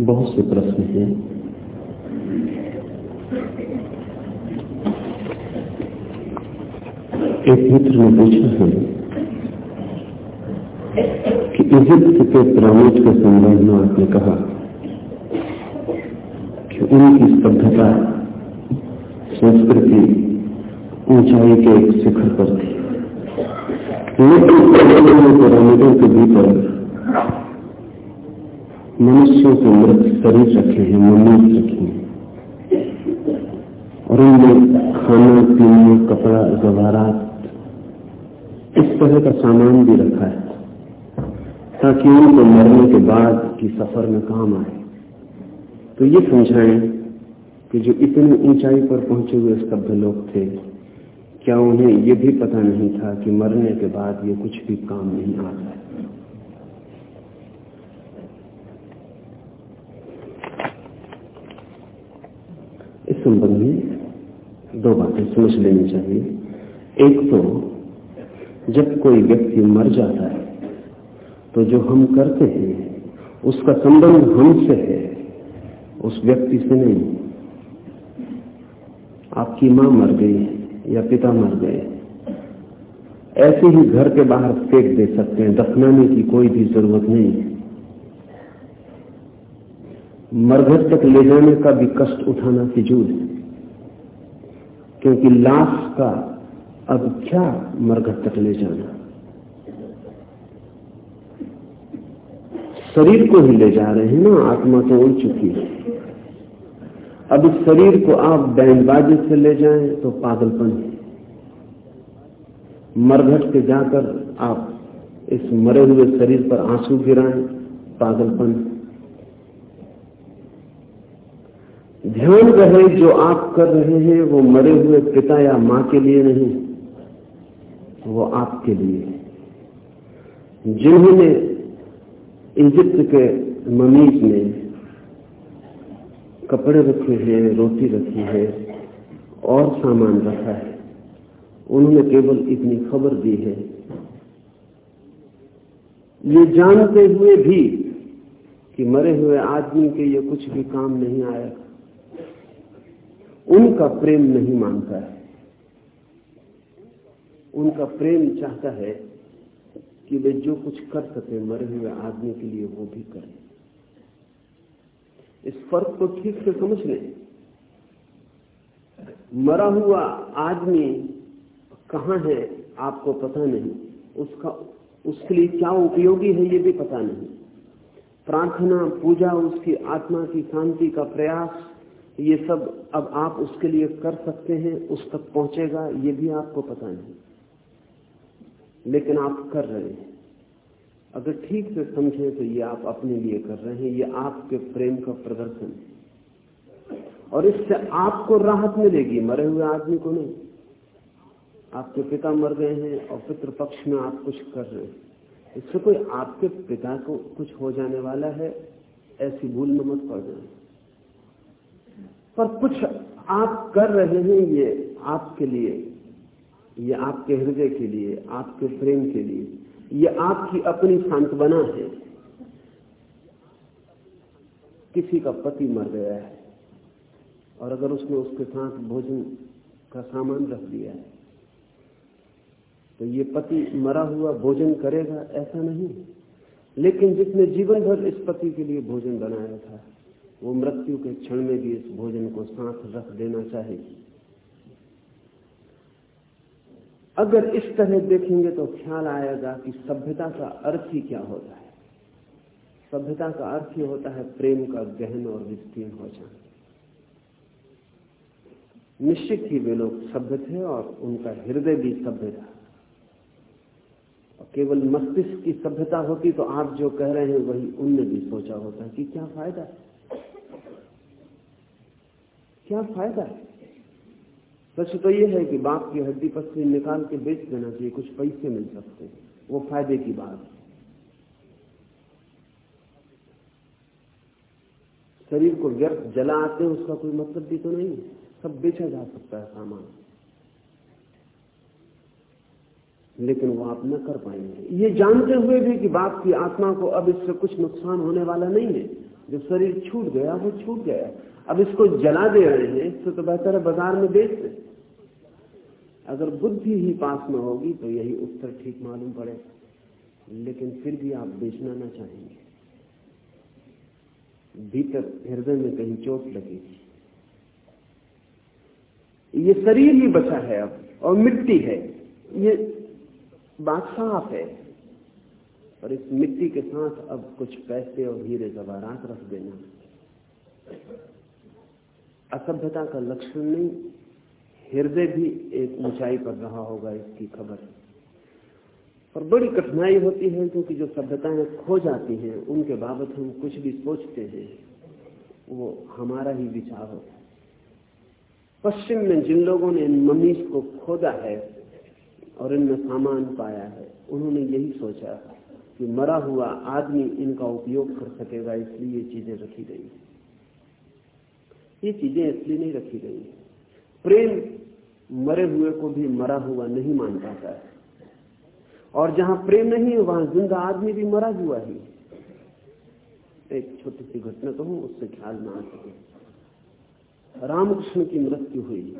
बहुत से प्रश्न हैं। एक मित्र ने पूछा है कि इजिप्त के पिरामिड के संबंध में आपने कहा कि उनकी सभ्यता संस्कृति ऊंचाई के एक शिखर पर थी। लेकिन पिरामिडों के भीतर मनुष्यों के मृत शरीर रखे हैं मम्मी रखे हैं। और उनमें खाना, पीना, कपड़ा जवाहरात इस तरह का सामान भी रखा है, ताकि उनको मरने के बाद की सफ़र में काम आए। तो ये समझाएँ कि जो इतनी ऊंचाई पर पहुँचे हुए सभ्य लोग थे, क्या उन्हें ये भी पता नहीं था कि मरने के बाद ये कुछ भी काम नहीं आता है इस संबंध में दो बातें समझ लेनी चाहिए। एक तो जब कोई व्यक्ति मर जाता है तो जो हम करते हैं, उसका संबंध हमसे है। उस व्यक्ति से नहीं। आपकी माँ मर गई या पिता मर गए ऐसे ही घर के बाहर फेंक दे सकते हैं। दफनाने की कोई भी ज़रूरत नहीं है। तक ले जाने का भी कष्ट उठाना फिजूल है। क्योंकि लाश का अब क्या मरघट तक ले जाना? शरीर को ही ले जा रहे हैं ना, आत्मा तो उड़ चुकी है। अब इस शरीर को आप बैंडबाजी से ले जाएँ तो पागलपन है। मरघट के जाकर आप इस मरे हुए शरीर पर आँसू गिराएँ, पागलपन है। ध्यान रहे जो आप कर रहे हैं, वो मरे हुए पिता या माँ के लिए नहीं, वो आपके लिए जिन्होंने इजिप्ट के ममीज में कपड़े रखे हैं, रोटी रखी है, और सामान रखा है, उन्होंने केवल इतनी खबर दी है। ये जानते हुए भी कि मरे हुए आदमी के ये कुछ भी काम नहीं आएगा उनका प्रेम नहीं मानता है। उनका प्रेम चाहता है कि वे जो कुछ कर सके, मरे हुए आदमी के लिए वो भी करें। इस फ़र्क को ठीक से समझ लें। मरा हुआ आदमी कहाँ है, आपको पता नहीं। उसका, उसके लिए क्या उपयोगी है, ये भी पता नहीं। प्रार्थना, पूजा, उसकी आत्मा की शांति का प्रयास ये सब अब आप उसके लिए कर सकते हैं, उस तक पहुंचेगा, ये भी आपको पता नहीं। लेकिन आप कर रहे हैं। अगर ठीक से समझें तो ये आप अपने लिए कर रहे हैं, ये आपके प्रेम का प्रदर्शन है। और इससे आपको राहत मिलेगी, मरे हुए आदमी को नहीं। आपके पिता मर गए हैं और पितृपक्ष में आप कुछ कर रहे हैं। इससे कोई आपके पिता को कुछ हो जाने वाला है, ऐसी भूल में मत पड़ जाए पर कुछ आप कर रहे हैं ये आपके लिए, ये आपके हृदय के लिए, आपके प्रेम के लिए, ये आपकी अपनी सांत्वना है। किसी का पति मर गया है और अगर उसने उसके साथ भोजन का सामान रख दिया है तो ये पति मरा हुआ भोजन करेगा, ऐसा नहीं। लेकिन जिसने जीवन भर इस पति के लिए भोजन बनाया था वो मृत्यु के क्षण में भी इस भोजन को साथ रख देना चाहेगी। अगर इस तरह देखेंगे तो ख्याल आएगा कि सभ्यता का अर्थ ही क्या होता है। सभ्यता का अर्थ ही होता है प्रेम का गहन और विस्तीर्ण हो जाना निश्चित ही वे लोग सभ्य थे और उनका हृदय भी सभ्य था। केवल मस्तिष्क की सभ्यता होती तो आप जो कह रहे हैं वही उनने भी सोचा होता कि क्या फ़ायदा है? क्या फ़ायदा? है सच तो यह है कि बाप की हड्डी पसली निकाल के बेच देना चाहिए, कुछ पैसे मिल सकते हैं। वो फ़ायदे की बात। है शरीर को व्यर्थ जला आते हैं, उसका कोई मतलब भी तो नहीं। सब बेचा जा सकता है सामान। लेकिन वो आप न कर पाएँगे। ये जानते हुए भी कि बाप की आत्मा को अब इससे कुछ नुकसान होने वाला नहीं है। जो शरीर छूट गया, वो छूट गया। अब इसको जला दे रहे हैं, इससे तो बेहतर है बाज़ार में बेच दे। अगर बुद्धि ही पास में होगी तो यही उत्तर ठीक मालूम पड़े। लेकिन फिर भी आप बेचना ना चाहेंगे। भीतर हृदय में कहीं चोट लगेगी। ये शरीर ही बचा है अब, और मिट्टी है। ये बात साफ़ है। और इस मिट्टी के साथ अब कुछ पैसे और हीरे जवाहरात रख देना। असभ्यता का लक्षण नहीं, हृदय भी एक ऊंचाई पर रहा होगा इसकी खबर। पर बड़ी कठिनाई होती है, क्योंकि जो सभ्यताएँ खो जाती हैं, उनके बाबत हम कुछ भी सोचते हैं, वो हमारा ही विचार होता है। पश्चिम में जिन लोगों ने इन ममीज को खोदा है और इनमें सामान पाया है, उन्होंने यही सोचा कि मरा हुआ आदमी इनका उपयोग कर सकेगा, इसलिए ये चीज़ें रखी गई ये चीज़ें इसलिए नहीं रखी गई प्रेम मरे हुए को भी मरा हुआ नहीं मान पाता है। और जहाँ प्रेम नहीं है, वहाँ ज़िंदा आदमी भी मरा हुआ ही एक छोटी सी घटना कहूँ, उससे ख्याल में आ सके। रामकृष्ण की मृत्यु हुई।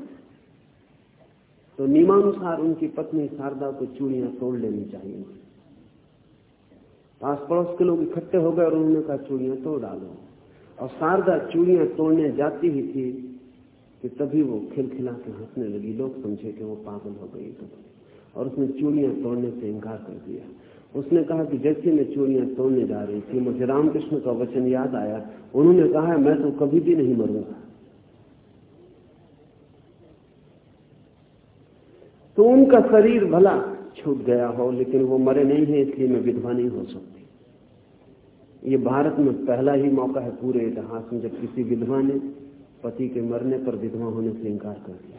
तो नियमानुसार उनकी पत्नी शारदा को चूड़ियाँ तोड़ लेनी चाहिए। पास पड़ोस के लोग इकट्ठे हो गए और उन्होंने कहा, चूड़ियाँ तोड़ डालो। और शारदा चूड़ियाँ तोड़ने जाती ही थी कि तभी वो खिलखिला के हंसने लगी। लोग समझे कि वो पागल हो गई तो। और उसने चूड़ियाँ तोड़ने से इनकार कर दिया। उसने कहा कि जैसे मैं चूड़ियाँ तोड़ने जा रही थी, मुझे रामकृष्ण का वचन याद आया। उन्होंने कहा, मैं तो कभी भी नहीं मरूँगा। तो उनका शरीर भला छूट गया हो, लेकिन वो मरे नहीं है, इसलिए मैं विधवा नहीं हो सकती। ये भारत में पहला ही मौका है पूरे इतिहास में जब किसी विधवा ने पति के मरने पर विधवा होने से इंकार कर दिया।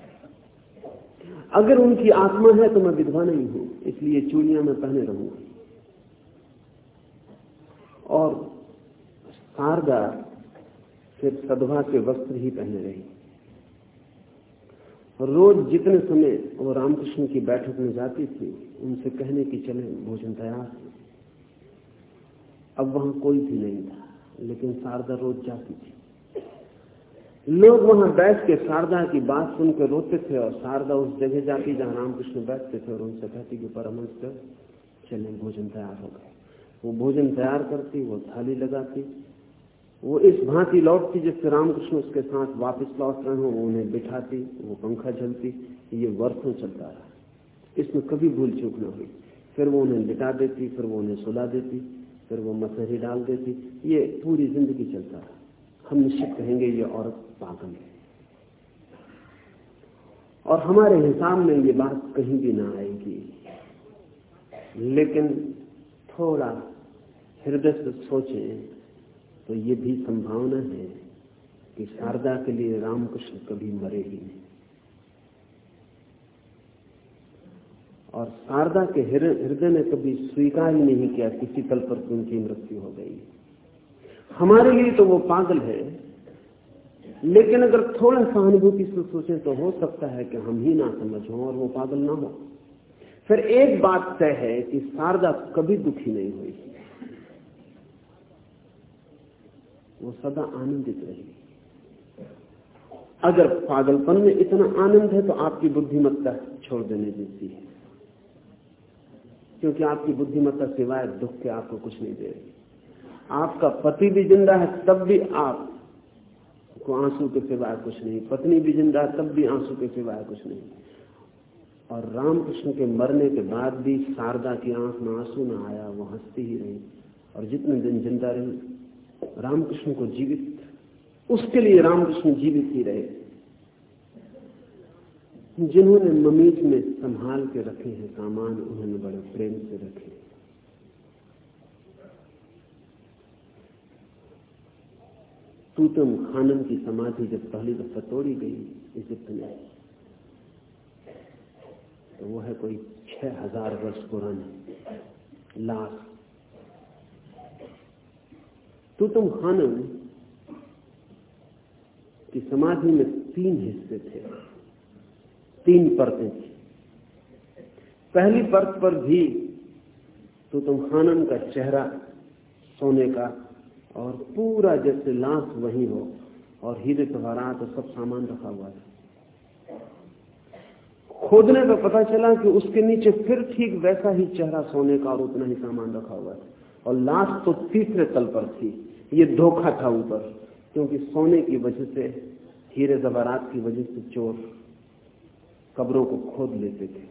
अगर उनकी आत्मा है तो मैं विधवा नहीं हूँ, इसलिए चूड़िया में पहने रहूँगा। और शारदा सिर्फ़ सदभा के वस्त्र ही पहने रही। रोज जितने समय वो रामकृष्ण की बैठक में जाती थी, उनसे कहने की चले, भोजन तैयार अब वहाँ कोई भी नहीं था, लेकिन शारदा रोज जाती थी। लोग वहाँ बैठ के शारदा की बात सुनकर रोते थे और शारदा उस जगह जाती जहाँ रामकृष्ण बैठते थे और उनसे कहती कि परमंश कर चले, भोजन तैयार हो गए। वो भोजन तैयार करती, वो थाली लगाती। वो इस भांति लौटती जिससे रामकृष्ण उसके साथ वापस लौट रहे हो, वो उन्हें बिठाती, वो पंखा झलती, ये वर्षों चलता रहा। इसमें कभी भूल चूक न हुई। फिर वो उन्हें लिटा देती, फिर वो उन्हें सुला देती। फिर वो मसहरी डाल देती ये पूरी ज़िंदगी चलता रहा। हम निश्चित कहेंगे ये औरत पागल है। और हमारे हिसाब में ये बात कहीं भी ना आएगी। लेकिन थोड़ा हृदय से सोचें तो ये भी संभावना है कि शारदा के लिए रामकृष्ण कभी मरे ही नहीं। और शारदा के हृदय ने कभी स्वीकार ही नहीं किया किसी तल पर उनकी मृत्यु हो गई। हमारे लिए तो वो पागल है, लेकिन अगर थोड़ा सहानुभूति से सोचें तो हो सकता है कि हम ही ना समझ और वो पागल ना हो। फिर एक बात तय है कि शारदा कभी दुखी नहीं हुई। वो सदा आनंदित रही अगर पागलपन में इतना आनंद है तो आपकी बुद्धिमत्ता छोड़ देने जैसी है। क्योंकि आपकी बुद्धिमत्ता सिवाय दुख के आपको कुछ नहीं दे रही। आपका पति भी ज़िंदा है, तब भी आप को आँसू के सिवाय कुछ नहीं। पत्नी भी ज़िंदा है, तब भी आँसू के सिवाय कुछ नहीं। और रामकृष्ण के मरने के बाद भी शारदा की आँख में आँसू न आया, वो हंसती ही रही। और जितने दिन ज़िंदा रही, रामकृष्ण को जीवित, उसके लिए रामकृष्ण जीवित ही रहे। जिन्होंने ममीज में संभाल के रखे हैं सामान, उन्होंने बड़े प्रेम से रखे तूतम खानम की समाधि जब पहली दफ़ा तोड़ी गई इजिप्त में तो वो है कोई छह हज़ार वर्ष पुरानी लाश। तूतम खानम की समाधि में तीन हिस्से थे। तीन परतें थी। पहली परत पर भी तो तुम खानन का चेहरा, सोने का, और पूरा जैसे लाश वही हो, और हीरे तुम्हारा तो सब सामान रखा हुआ था। खोदने पर पता चला कि उसके नीचे फिर ठीक वैसा ही चेहरा, सोने का और उतना ही सामान रखा हुआ था। और लाश तो तीसरे तल पर थी। ये धोखा था ऊपर, क्योंकि सोने की वजह से, हीरे जवारात की वजह से चोर कब्रों को खोद लेते थे।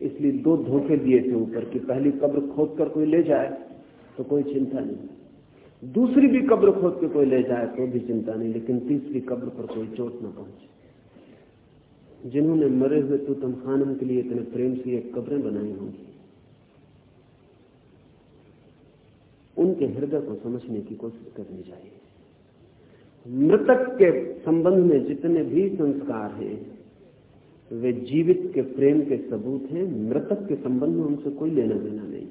इसलिए दो धोखे दिए थे ऊपर कि पहली कब्र खोद कर कोई ले जाए तो कोई चिंता नहीं। दूसरी भी कब्र खोद के कोई ले जाए तो भी चिंता नहीं, लेकिन तीसरी कब्र पर कोई चोट न पहुँचे। जिन्होंने मरे हुए तुतम खानम के लिए इतने प्रेम से एक कब्रें बनाई होंगी, उनके हृदय को समझने की कोशिश करनी चाहिए। मृतक के संबंध में जितने भी संस्कार हैं वे जीवित के प्रेम के सबूत हैं, मृतक के संबंध में उनसे कोई लेना देना नहीं।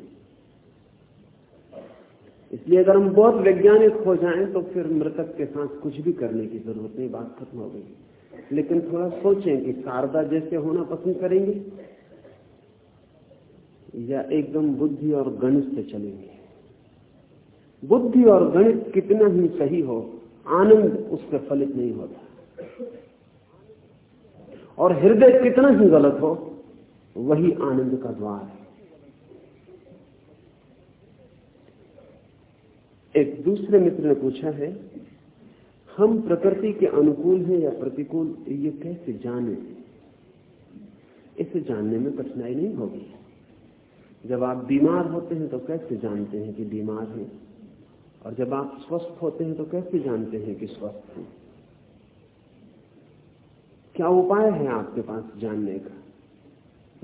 इसलिए अगर हम बहुत वैज्ञानिक हो जाएँ तो फिर मृतक के साथ कुछ भी करने की ज़रूरत नहीं, बात खत्म हो गई। लेकिन थोड़ा सोचें कि शारदा जैसे होना पसंद करेंगे, या एकदम बुद्धि और गणित से चलेंगे। बुद्धि और गणित कितना ही सही हो, आनंद उससे फलित नहीं होता। और हृदय कितना ही गलत हो, वही आनंद का द्वार है। एक दूसरे मित्र ने पूछा है, हम प्रकृति के अनुकूल हैं या प्रतिकूल? ये कैसे जाने? इसे जानने में कठिनाई नहीं होगी। जब आप बीमार होते हैं तो कैसे जानते हैं कि बीमार हैं? और जब आप स्वस्थ होते हैं तो कैसे जानते हैं कि स्वस्थ हैं? क्या उपाय है आपके पास जानने का?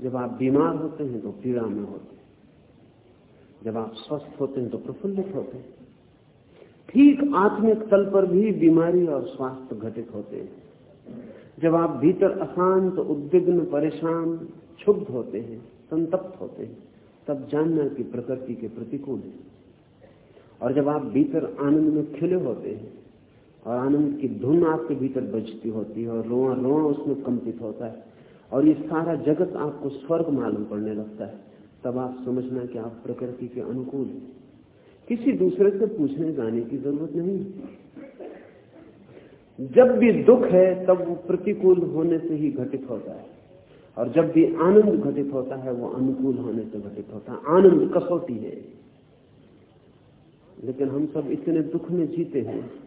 जब आप बीमार होते हैं तो पीड़ा में होते हैं। जब आप स्वस्थ होते हैं तो प्रफुल्लित होते हैं। ठीक आत्मिक तल पर भी बीमारी और स्वास्थ्य घटित होते हैं। जब आप भीतर अशांत, उद्विग्न, परेशान, क्षुब्ध होते हैं, संतप्त होते हैं, तब जानना कि प्रकृति के प्रतिकूल है। और जब आप भीतर आनंद में खिले होते हैं और आनंद की धुन आपके भीतर बजती होती है और रोआ रोआ उसमें कंपित होता है। और ये सारा जगत आपको स्वर्ग मालूम पड़ने लगता है। तब आप समझना कि आप प्रकृति के अनुकूल किसी दूसरे से पूछने जाने की ज़रूरत नहीं जब भी दुख है, तब वो प्रतिकूल होने से ही घटित होता है। और जब भी आनंद घटित होता है, वो अनुकूल होने से घटित होता है। आनंद कसौटी है। लेकिन हम सब इतने दुख में जीते हैं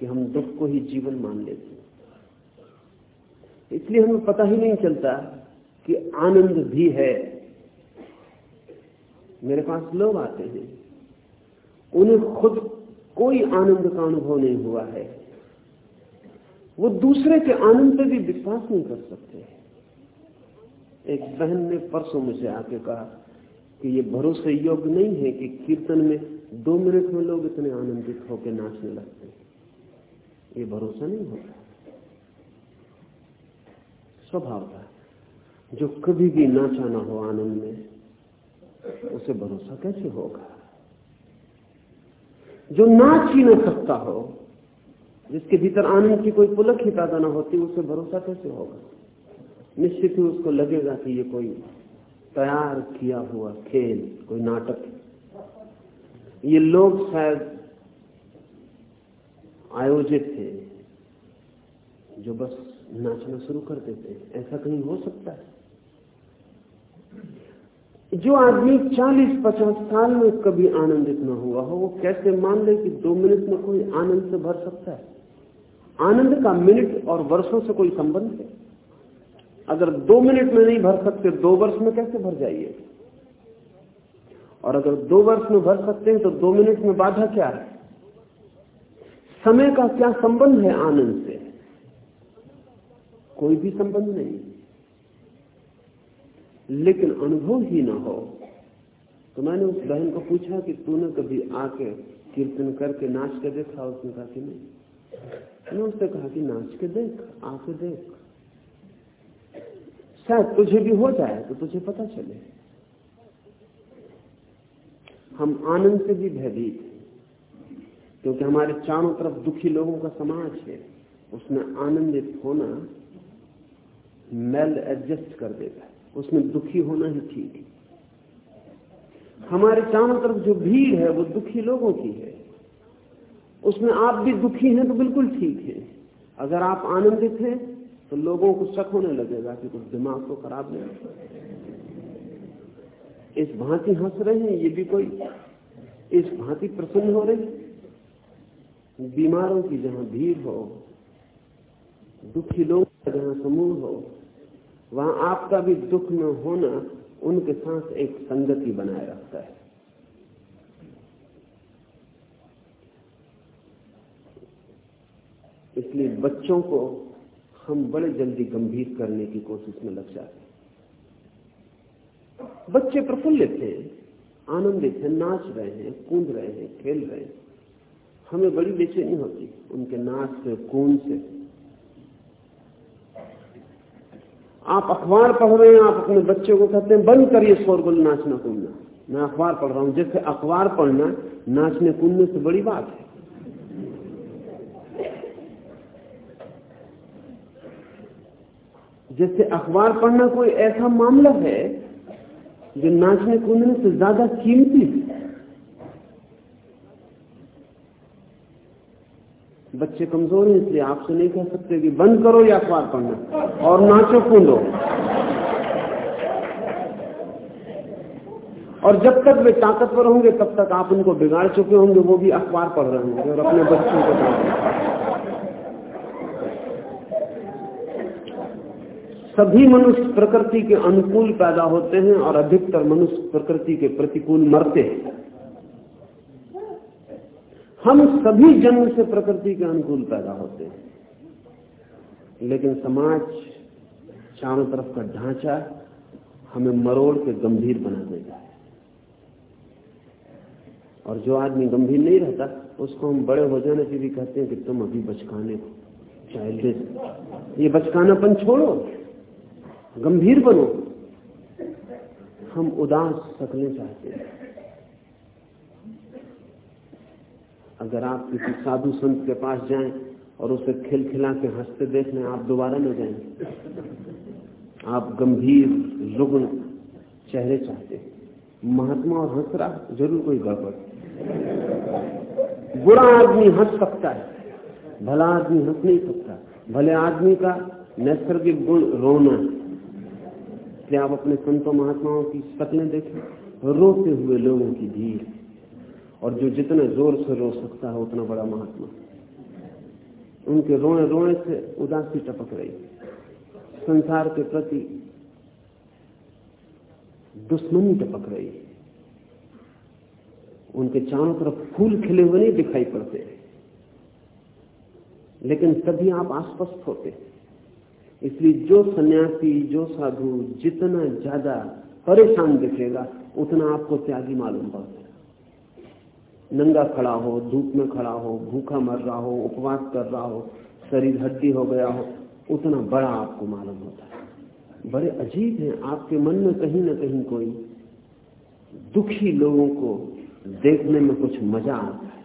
कि हम दुख को ही जीवन मान लेते हैं। इसलिए हमें पता ही नहीं चलता कि आनंद भी है। मेरे पास लोग आते हैं, उन्हें खुद कोई आनंद का अनुभव नहीं हुआ है। वो दूसरे के आनंद पे भी विश्वास नहीं कर सकते। एक बहन ने परसों मुझे आके कहा कि ये भरोसे योग्य नहीं है कि कीर्तन में दो मिनट में लोग इतने आनंदित होकर नाचने लगते हैं। ये भरोसा नहीं होता। स्वभाव था। जो कभी भी ना हो आनंद में, उसे भरोसा कैसे होगा? जो नाच ही सकता हो, जिसके भीतर आनंद की कोई पुलक ही पैदा ना होती, उसे भरोसा कैसे होगा? निश्चित ही उसको लगेगा कि ये कोई तैयार किया हुआ खेल, कोई नाटक ये लोग शायद आयोजित थे, जो बस नाचना शुरू कर देते हैं। ऐसा कहीं हो सकता है? जो आदमी 40-50 साल में कभी आनंदित न हुआ हो, वो कैसे मान ले कि दो मिनट में कोई आनंद से भर सकता है? आनंद का मिनट और वर्षों से कोई संबंध है? अगर दो मिनट में नहीं भर सकते, दो वर्ष में कैसे भर जाइए? और अगर दो वर्ष में भर सकते हैं तो दो मिनट में बाधा क्या है? समय का क्या संबंध है आनंद से? कोई भी संबंध नहीं। लेकिन अनुभव ही ना हो। तो मैंने उस बहन को पूछा कि तूने कभी आके कीर्तन करके नाच के देखा? उसने कहा कि नहीं। मैंने उससे कहा कि नाच के देख, आके देख। शायद तुझे भी हो जाए तो तुझे पता चले। हम आनंद से भी भयभीत क्योंकि हमारे चारों तरफ़ दुखी लोगों का समाज है उसमें आनंदित होना मेल एडजस्ट कर देता है। उसमें दुखी होना ही ठीक है। हमारे चारों तरफ़ जो भीड़ है, वो दुखी लोगों की है। उसमें आप भी दुखी हैं तो बिल्कुल ठीक है। अगर आप आनंदित हैं तो लोगों को शक होने लगेगा कि कुछ दिमाग को खराब नहीं इस भांति हंस रहे हैं, ये भी कोई। इस भांति प्रसन्न हो रहे बीमारों की जहाँ भीड़ हो, दुखी लोग का जहाँ समूह हो, वहाँ आपका भी दुख न होना उनके साथ एक संगति बनाए रखता है। इसलिए बच्चों को हम बड़े जल्दी गंभीर करने की कोशिश में लग जाते हैं। बच्चे प्रफुल्लित हैं, आनंदित हैं, नाच रहे हैं, कूद रहे हैं, खेल रहे हैं। हमें बड़ी बेचैनी होती उनके नाच से कून से। आप अखबार पढ़ रहे हैं, आप अपने बच्चों को कहते हैं, बंद करिए शोरगुल नाचना कूदना मैं अखबार पढ़ रहा हूँ, जैसे अखबार पढ़ना, नाचने कूदने से बड़ी बात है। जैसे अखबार पढ़ना कोई ऐसा मामला है, जो नाचने कूदने से ज़्यादा कीमती है। बच्चे कमज़ोर हैं, इसलिए आपसे नहीं कह सकते कि बंद करो या अखबार पढ़ना, और नाचो कूदो और जब तक वे ताकतवर होंगे, तब तक आप उनको बिगाड़ चुके होंगे, वो भी अखबार पढ़ रहे होंगे और अपने बच्चों को सभी मनुष्य प्रकृति के अनुकूल पैदा होते हैं और अधिकतर मनुष्य प्रकृति के प्रतिकूल मरते हैं। हम सभी जन्म से प्रकृति के अनुकूल पैदा होते हैं। लेकिन समाज चारों तरफ़ का ढांचा हमें मरोड़ के गंभीर बना देता है। और जो आदमी गंभीर नहीं रहता, उसको हम बड़े हो जाने से भी कहते हैं कि तुम अभी बचकाने हो। चाइल्ड ये बचकानापन छोड़ो, गंभीर बनो। हम उदास सकने चाहते हैं। अगर आप किसी साधु संत के पास जाएँ और उसे खिलखिला के हँसते देख लें आप दोबारा न जाएँ, आप गंभीर रुग्ण चेहरे चाहते महात्मा और हंस रहा ज़रूर कोई गड़बड़ बुरा आदमी हंस सकता है, भला आदमी हंस नहीं सकता। भले आदमी का नैसर्गिक गुण रोना क्या आप अपने संतों, महात्माओं की शक्लें देखें? रोते हुए लोगों की भीड़। और जो जितने ज़ोर से रो सकता है, उतना बड़ा महात्मा। उनके रोने रोने से उदासी टपक रही। संसार के प्रति दुश्मनी टपक रही। उनके चारों तरफ़ फूल खिले हुए नहीं दिखाई पड़ते। लेकिन तभी आप आश्वस्त होते। इसलिए जो सन्यासी, जो साधु, जितना ज़्यादा परेशान दिखेगा, उतना आपको त्यागी मालूम पड़ता नंगा खड़ा हो, धूप में खड़ा हो, भूखा मर रहा हो, उपवास कर रहा हो, शरीर हड्डी हो गया हो, उतना बड़ा आपको मालूम होता है। बड़े अजीब हैं, आपके मन में कहीं ना कहीं कोई दुखी लोगों को देखने में कुछ मज़ा आता है।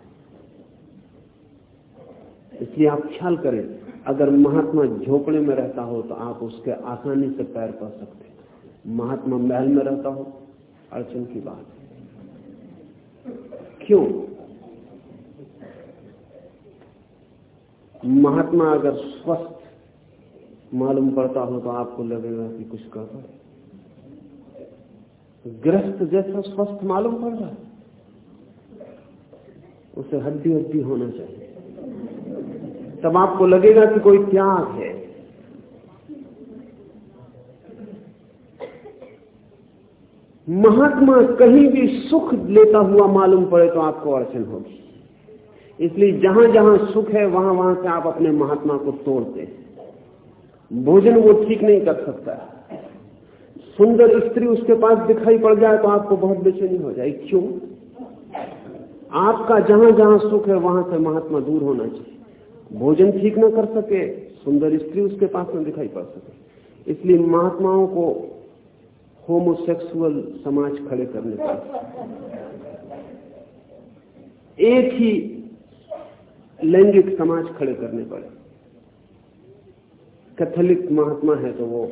इसलिए आप ख्याल करें, अगर महात्मा झोपड़े में रहता हो तो आप उसके आसानी से पैर पा सकते महात्मा महल में रहता हो, अड़चन की बात क्यों? महात्मा अगर स्वस्थ मालूम पड़ता हो तो आपको लगेगा कि कुछ कर रहा ग्रस्त जैसा स्वस्थ मालूम पड़ रहा है, उसे हड्डी हड्डी होना चाहिए। तब आपको लगेगा कि कोई त्याग है। महात्मा कहीं भी सुख लेता हुआ मालूम पड़े तो आपको अड़चन होगी। इसलिए जहाँ जहाँ सुख है, वहाँ वहाँ से आप अपने महात्मा को तोड़ते भोजन वो ठीक नहीं कर सकता। सुंदर स्त्री उसके पास दिखाई पड़ जाए तो आपको बहुत बेचैनी हो जाए। क्यों? आपका जहाँ जहाँ सुख है, वहाँ से महात्मा दूर होना चाहिए। भोजन ठीक ना कर सके, सुंदर स्त्री उसके पास ना दिखाई पड़ सके। इसलिए महात्माओं को होमोसेक्सुअल समाज खड़े करने पड़े एक ही लैंगिक समाज खड़े करने पड़े कैथोलिक महात्मा है तो वो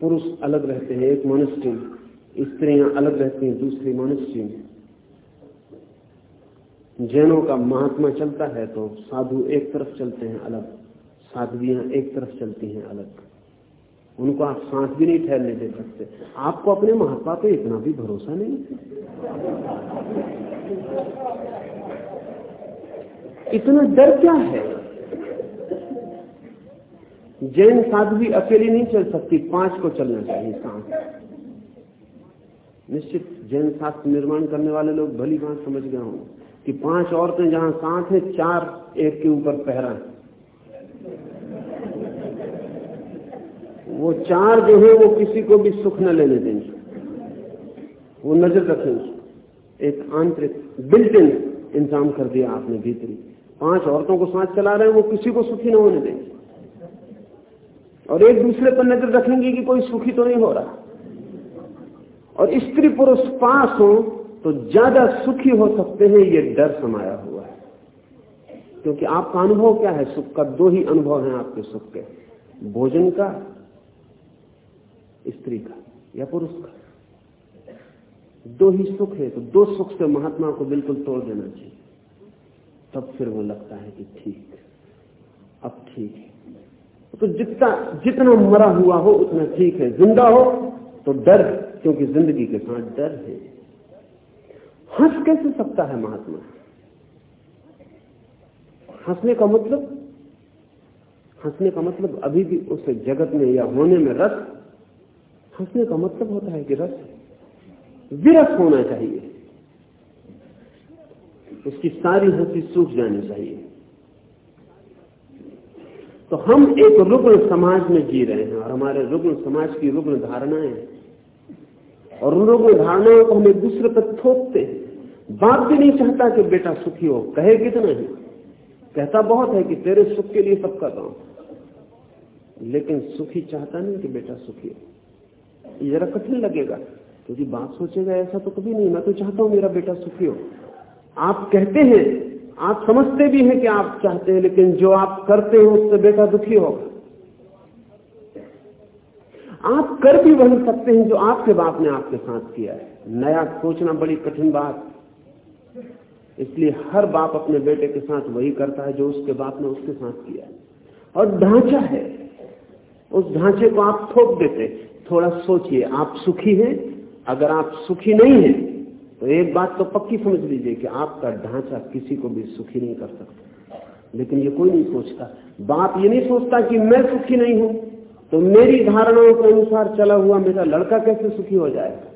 पुरुष अलग रहते हैं, एक मोनिस्ट्री स्त्रियाँ अलग रहती हैं, दूसरी मोनिस्ट्री में जैनों का महात्मा चलता है तो साधु एक तरफ़ चलते हैं अलग, साधवियाँ एक तरफ़ चलती हैं अलग। उनको आप सांस भी नहीं ठहरने दे सकते। आपको अपने महात्मा पे इतना भी भरोसा नहीं। इतना डर क्या है? जैन साधवी अकेली नहीं चल सकती, पाँच को चलना चाहिए सांस। निश्चित जैन शास्त्र निर्माण करने वाले लोग भली बात समझ गए होंगे कि पाँच औरतें जहाँ साथ हैं, चार एक के ऊपर पहरा है। वो चार जो है वो किसी को भी सुख न लेने देंगे। वो नज़र रखेंगे। एक आंतरिक बिल्ट इन इंतज़ाम कर दिया आपने भीतरी। पाँच औरतों को सांस चला रहे हैं, वो किसी को सुखी न होने देंगे। और एक दूसरे पर नज़र रखेंगे कि कोई सुखी तो नहीं हो रहा। और स्त्री पुरुष पास हो तो ज़्यादा सुखी हो सकते हैं, ये डर समाया हुआ है। क्योंकि आपका अनुभव क्या है? सुख का दो ही अनुभव है आपके सुख के। भोजन का स्त्री का या पुरुष का। दो ही सुख है तो दो सुख से महात्मा को बिल्कुल तोड़ देना चाहिए। तब फिर वो लगता है कि ठीक अब ठीक है। तो जितना जितना मरा हुआ हो, उतना ठीक है। ज़िंदा हो तो डर, क्योंकि ज़िंदगी के साथ डर है। हंस कैसे सकता है महात्मा? हंसने का मतलब? हंसने का मतलब अभी भी उस जगत में या होने में रस हंसने का मतलब होता है कि रस, विरस होना चाहिए। उसकी सारी हँसी सूख जानी चाहिए। तो हम एक रुग्ण समाज में जी रहे हैं और हमारे रुग्ण समाज की रुग्ण धारणाएँ और उन रुग्ण धारणाओं को हम एक दूसरे पर थोपते हैं। बाप भी नहीं चाहता कि बेटा सुखी हो, कहे कितना ही। कहता बहुत है कि तेरे सुख के लिए सब कर रहा हूँ लेकिन सुखी चाहता नहीं कि बेटा सुखी हो। जरा कठिन लगेगा। क्योंकि बाप सोचेगा ऐसा तो कभी नहीं। मैं तो चाहता हूँ मेरा बेटा सुखी हो। आप कहते हैं, आप समझते भी हैं कि आप चाहते हैं, लेकिन जो आप करते हैं, उससे बेटा दुखी होगा। आप कर भी वही सकते हैं जो आपके बाप ने आपके साथ किया है। नया सोचना बड़ी कठिन बात। इसलिए हर बाप अपने बेटे के साथ वही करता है जो उसके बाप ने उसके साथ किया है। और ढांचा है। उस ढांचे को आप थोप देते थोड़ा सोचिए, आप सुखी हैं? अगर आप सुखी नहीं हैं तो एक बात तो पक्की समझ लीजिए कि आपका ढांचा किसी को भी सुखी नहीं कर सकता। लेकिन ये कोई नहीं सोचता। बाप ये नहीं सोचता कि मैं सुखी नहीं हूँ तो मेरी धारणाओं के अनुसार चला हुआ मेरा लड़का कैसे सुखी हो जाएगा?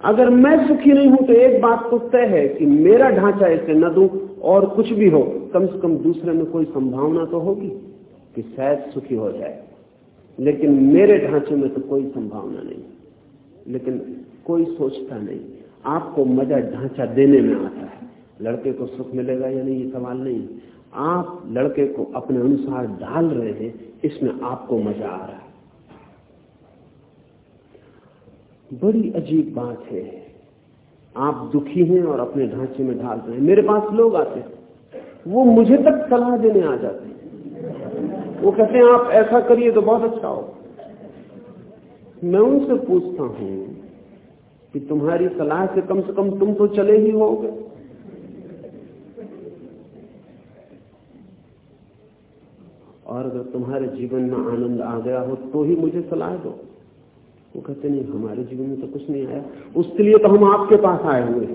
अगर मैं सुखी नहीं हूँ तो एक बात तो तय है कि मेरा ढांचा ऐसे न दू और कुछ भी हो, कम से कम दूसरे में कोई संभावना तो होगी कि शायद सुखी हो जाए। लेकिन मेरे ढांचे में तो कोई संभावना नहीं। लेकिन कोई सोचता नहीं। आपको मज़ा ढांचा देने में आता है। लड़के को सुख मिलेगा या नहीं, ये सवाल नहीं। आप लड़के को अपने अनुसार ढाल रहे हैं, इसमें आपको मज़ा आ रहा है। बड़ी अजीब बात है। आप दुखी हैं और अपने ढांचे में ढाल रहे हैं। मेरे पास लोग आते हैं। वो मुझे तक सलाह देने आ जाते वो कहते हैं, आप ऐसा करिए तो बहुत अच्छा हो मैं उनसे पूछता हूँ कि तुम्हारी सलाह से कम से कम तुम तो चले ही होगे। और अगर तुम्हारे जीवन में आनंद आ गया हो तो ही मुझे सलाह दो। वो कहते नहीं, हमारे जीवन में तो कुछ नहीं आया। उसके लिए तो हम आपके पास आए हुए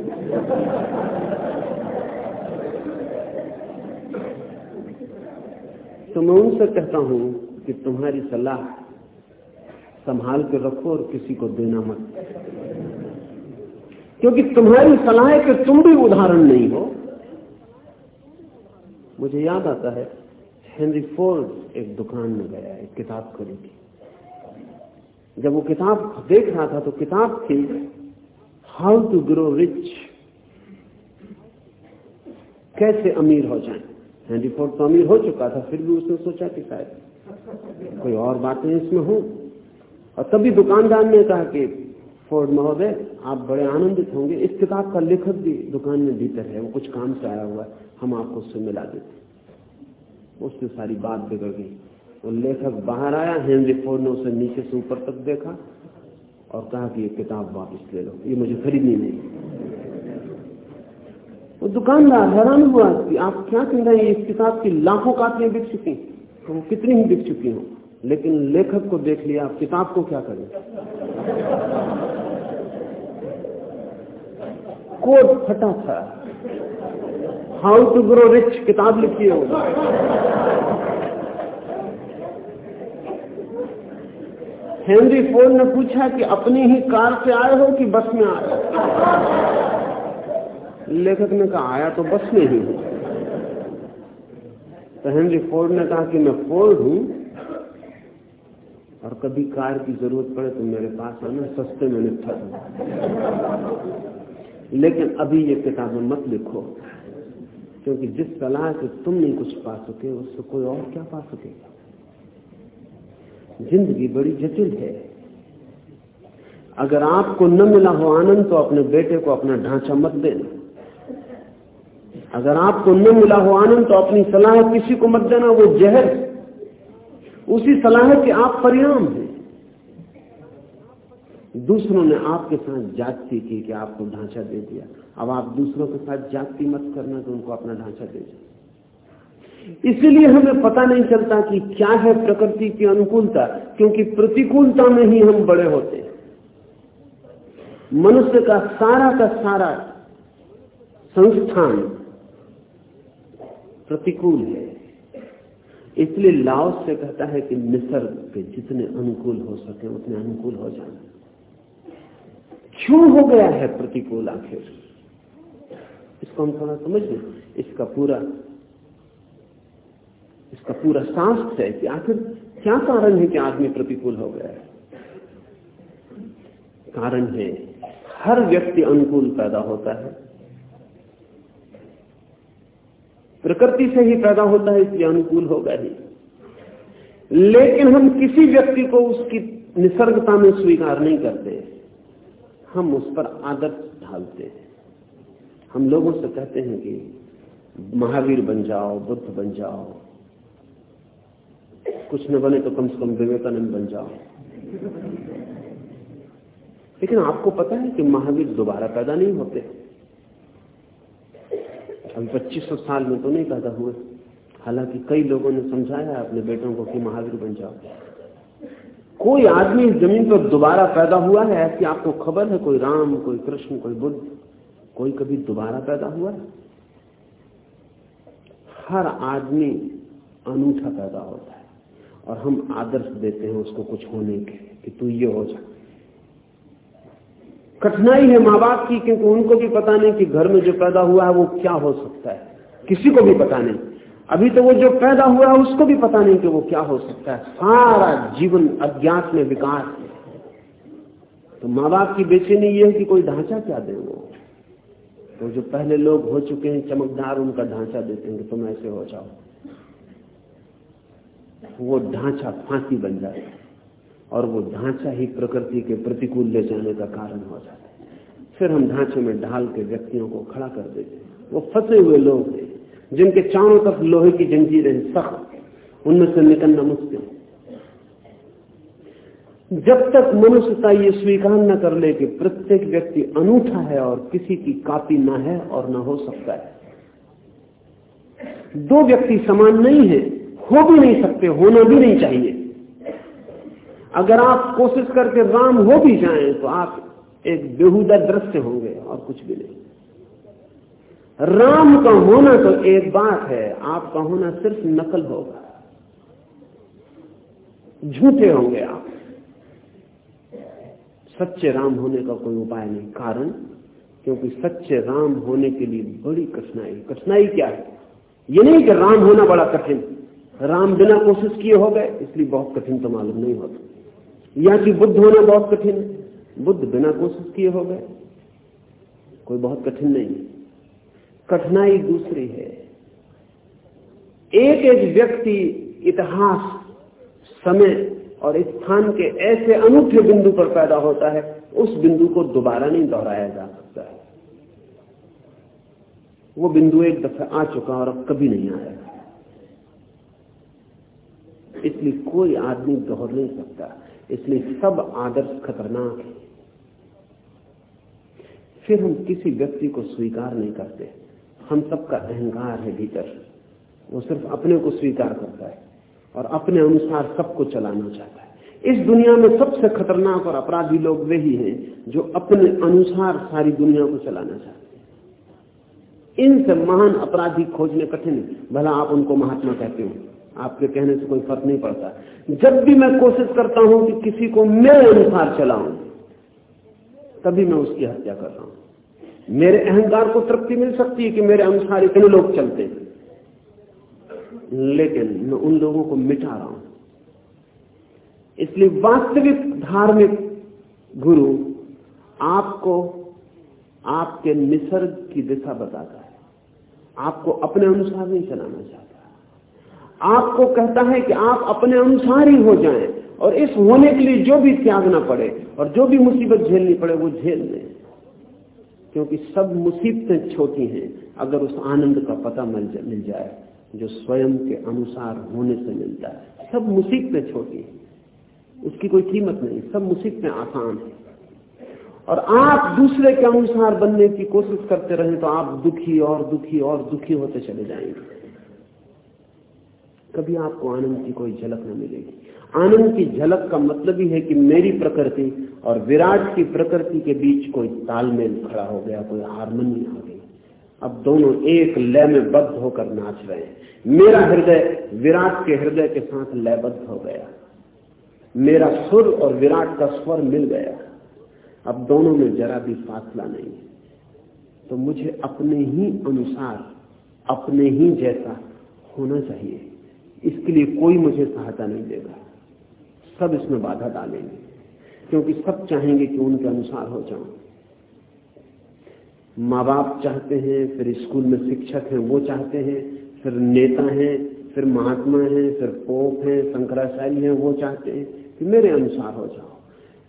तो मैं उनसे कहता हूँ कि तुम्हारी सलाह संभाल के रखो और किसी को देना मत। क्योंकि तुम्हारी सलाह कि तुम भी उदाहरण नहीं हो। मुझे याद आता है, हेनरी फोर्ड एक दुकान में गया, एक किताब खरीदी। जब वो किताब देख रहा था तो किताब थी हाउ टू ग्रो रिच कैसे अमीर हो जाए। हेनरी फोर्ड तो अमीर हो चुका था, फिर भी उसने सोचा कि शायद कोई और बातें इसमें हो। और तभी दुकानदार ने कहा कि, फोर्ड महोदय, आप बड़े आनंदित होंगे। इस किताब का लेखक भी दुकान में भीतर है, वो कुछ काम से आया हुआ है, हम आपको उससे मिला देते उससे सारी बात बिगड़ गई। वो लेखक बाहर आया हेनरी फोर्ड ने उसे नीचे से ऊपर तक देखा और कहा कि, ये किताब वापस ले लो, ये मुझे खरीदनी नहीं वो दुकानदार हैरान हुआ कि आप क्या कह रहे हैं, इस किताब की लाखों कापियाँ बिक चुकी तो कितनी ही बिक चुकी हो, लेकिन लेखक को देख लिया, आप किताब को क्या करें? कोड फटा था। हाउ टू ग्रो रिच किताब लिखी है। हेनरी फोर्ड ने पूछा कि अपनी ही कार से आए हो कि बस में आए हो? लेखक ने कहा, आया तो बस में ही तो हेनरी फोर्ड ने कहा कि मैं फोर्ड हूँ और कभी कार की ज़रूरत पड़े तो मेरे पास आना, सस्ते में निपटा लेकिन अभी ये किताबें मत लिखो, क्योंकि जिस सलाह से तुम नहीं कुछ पा सके, उससे कोई और क्या पा सकेगा? ज़िंदगी बड़ी जटिल है। अगर आपको न मिला हो आनंद तो अपने बेटे को अपना ढांचा मत देना। अगर आपको न मिला हो आनंद तो अपनी सलाह किसी को मत देना, वो जहर। उसी सलाह के आप परिणाम हैं। दूसरों ने आपके साथ जाति की कि आपको ढांचा दे दिया। अब आप दूसरों के साथ जाति मत करना तो उनको अपना ढांचा दे दिया इसलिए हमें पता नहीं चलता कि क्या है प्रकृति की अनुकूलता, क्योंकि प्रतिकूलता में ही हम बड़े होते हैं। मनुष्य का सारा का सारा संस्थान प्रतिकूल है। इसलिए लाओस से कहता है कि निसर्ग के जितने अनुकूल हो सके उतने अनुकूल हो जाना क्यों हो गया है प्रतिकूल आखिर? इसको हम थोड़ा समझ लें इसका पूरा इसका पूरा शास्त्र है कि आखिर क्या कारण है कि आदमी प्रतिकूल हो गया है? कारण है, हर व्यक्ति अनुकूल पैदा होता है। प्रकृति से ही पैदा होता है इसलिए अनुकूल होगा ही। लेकिन हम किसी व्यक्ति को उसकी निसर्गता में स्वीकार नहीं करते। हम उस पर आदत ढालते हैं। हम लोगों से कहते हैं कि, महावीर बन जाओ, बुद्ध बन जाओ। कुछ न बने तो कम से कम विवेकानंद बन जाओ। लेकिन आपको पता है कि महावीर दोबारा पैदा नहीं होते। अभी पच्चीस सौ साल में तो नहीं पैदा हुए। हालाँकि कई लोगों ने समझाया अपने बेटों को कि महावीर बन जाओ। कोई आदमी इस ज़मीन पर दोबारा पैदा हुआ है, ऐसी आपको खबर है? कोई राम, कोई कृष्ण, कोई बुद्ध, कोई कभी दोबारा पैदा हुआ है? हर आदमी अनूठा पैदा होता है और हम आदर्श देते हैं उसको कुछ होने के कि तू ये हो जा। कठिनाई है माँ बाप की, क्योंकि उनको भी पता नहीं कि घर में जो पैदा हुआ है वो क्या हो सकता है। किसी को भी पता नहीं। अभी तो वो जो पैदा हुआ है, उसको भी पता नहीं कि वो क्या हो सकता है। सारा जीवन अज्ञात में विकास तो माँ बाप की बेचैनी ये है कि कोई ढांचा क्या दे वो? तो जो पहले लोग हो चुके हैं, चमकदार, उनका ढांचा देते हैं कि तुम ऐसे हो जाओ। वो ढांचा फांसी बन है और वो ढांचा ही प्रकृति के प्रतिकूल ले जाने का कारण हो जाता है। फिर हम ढांचे में ढाल के व्यक्तियों को खड़ा कर देते हैं। वो फंसे हुए लोग हैं, जिनके चारों तरफ़ लोहे की जंजीरें सख्त उनमें से निकलना मुश्किल जब तक मनुष्यता ये स्वीकार न कर ले कि प्रत्येक व्यक्ति अनूठा है और किसी की कापी ना है और ना हो सकता है। दो व्यक्ति समान नहीं है, हो भी नहीं सकते, होना भी नहीं चाहिए। अगर आप कोशिश करके राम हो भी जाएँ तो आप एक बेहुदा दृश्य होंगे और कुछ भी नहीं। राम का होना तो एक बात है, आपका होना सिर्फ़ नकल होगा। झूठे होंगे आप। सच्चे राम होने का कोई उपाय नहीं। कारण, क्योंकि सच्चे राम होने के लिए बड़ी कठिनाई। कठिनाई क्या है? ये नहीं कि राम होना बड़ा कठिन। राम बिना कोशिश किए हो गए, इसलिए बहुत कठिन तो मालूम नहीं होता। या कि बुद्ध होना बहुत कठिन बुद्ध बिना कोशिश किए हो गए। कोई बहुत कठिन नहीं। कठिनाई दूसरी है। एक एक व्यक्ति इतिहास, समय और स्थान के ऐसे अनूठे बिंदु पर पैदा होता है, उस बिंदु को दोबारा नहीं दोहराया जा सकता है। वो बिंदु एक दफ़ा आ चुका और अब कभी नहीं आएगा। इसलिए कोई आदमी दोहर नहीं सकता। इसलिए सब आदर्श खतरनाक है। फिर हम किसी व्यक्ति को स्वीकार नहीं करते। हम सबका अहंकार है भीतर। वो सिर्फ़ अपने को स्वीकार करता है और अपने अनुसार सबको चलाना चाहता है। इस दुनिया में सबसे खतरनाक और अपराधी लोग वे ही हैं जो अपने अनुसार सारी दुनिया को चलाना चाहते हैं। इनसे महान अपराधी खोजने कठिन, भला आप उनको महात्मा कहते हो। आपके कहने से कोई फ़र्क नहीं पड़ता। जब भी मैं कोशिश करता हूँ कि किसी को मेरे अनुसार चलाऊं, तभी मैं उसकी हत्या कर रहा हूँ। मेरे अहंकार को तृप्ति मिल सकती है कि मेरे अनुसार इतने लोग चलते हैं। लेकिन मैं उन लोगों को मिटा रहा हूँ। इसलिए वास्तविक धार्मिक गुरु आपको आपके निसर्ग की दिशा बताता है। आपको अपने अनुसार नहीं चलाना चाहता। आपको कहता है कि आप अपने अनुसार ही हो जाएँ और इस होने के लिए जो भी त्यागना पड़े और जो भी मुसीबत झेलनी पड़े, वो झेल लें। क्योंकि सब मुसीबतें छोटी हैं, अगर उस आनंद का पता मिल जाए, जो स्वयं के अनुसार होने से मिलता है। सब मुसीबतें छोटी हैं। उसकी कोई कीमत नहीं, सब मुसीबतें आसान है। और आप दूसरे के अनुसार बनने की कोशिश करते रहे तो आप दुखी और दुखी और दुखी होते चले जाएँगे। कभी आपको आनंद की कोई झलक न मिलेगी। आनंद की झलक का मतलब ही है कि मेरी प्रकृति और विराट की प्रकृति के बीच कोई तालमेल खड़ा हो गया, कोई हारमोनी आ गई। अब दोनों एक लय में बद्ध होकर नाच रहे हैं। मेरा हृदय विराट के हृदय के साथ लयबद्ध हो गया। मेरा सुर और विराट का स्वर मिल गया। अब दोनों में जरा भी फासला नहीं। तो मुझे अपने ही अनुसार, अपने ही जैसा होना चाहिए। इसके लिए कोई मुझे सहायता नहीं देगा। सब इसमें बाधा डालेंगे, क्योंकि सब चाहेंगे कि उनके अनुसार हो जाऊँ। माँ बाप चाहते हैं, फिर स्कूल में शिक्षक हैं, वो चाहते हैं, फिर नेता हैं, फिर महात्मा हैं, फिर पोप हैं, शंकराचार्य हैं, वो चाहते हैं कि मेरे अनुसार हो जाओ।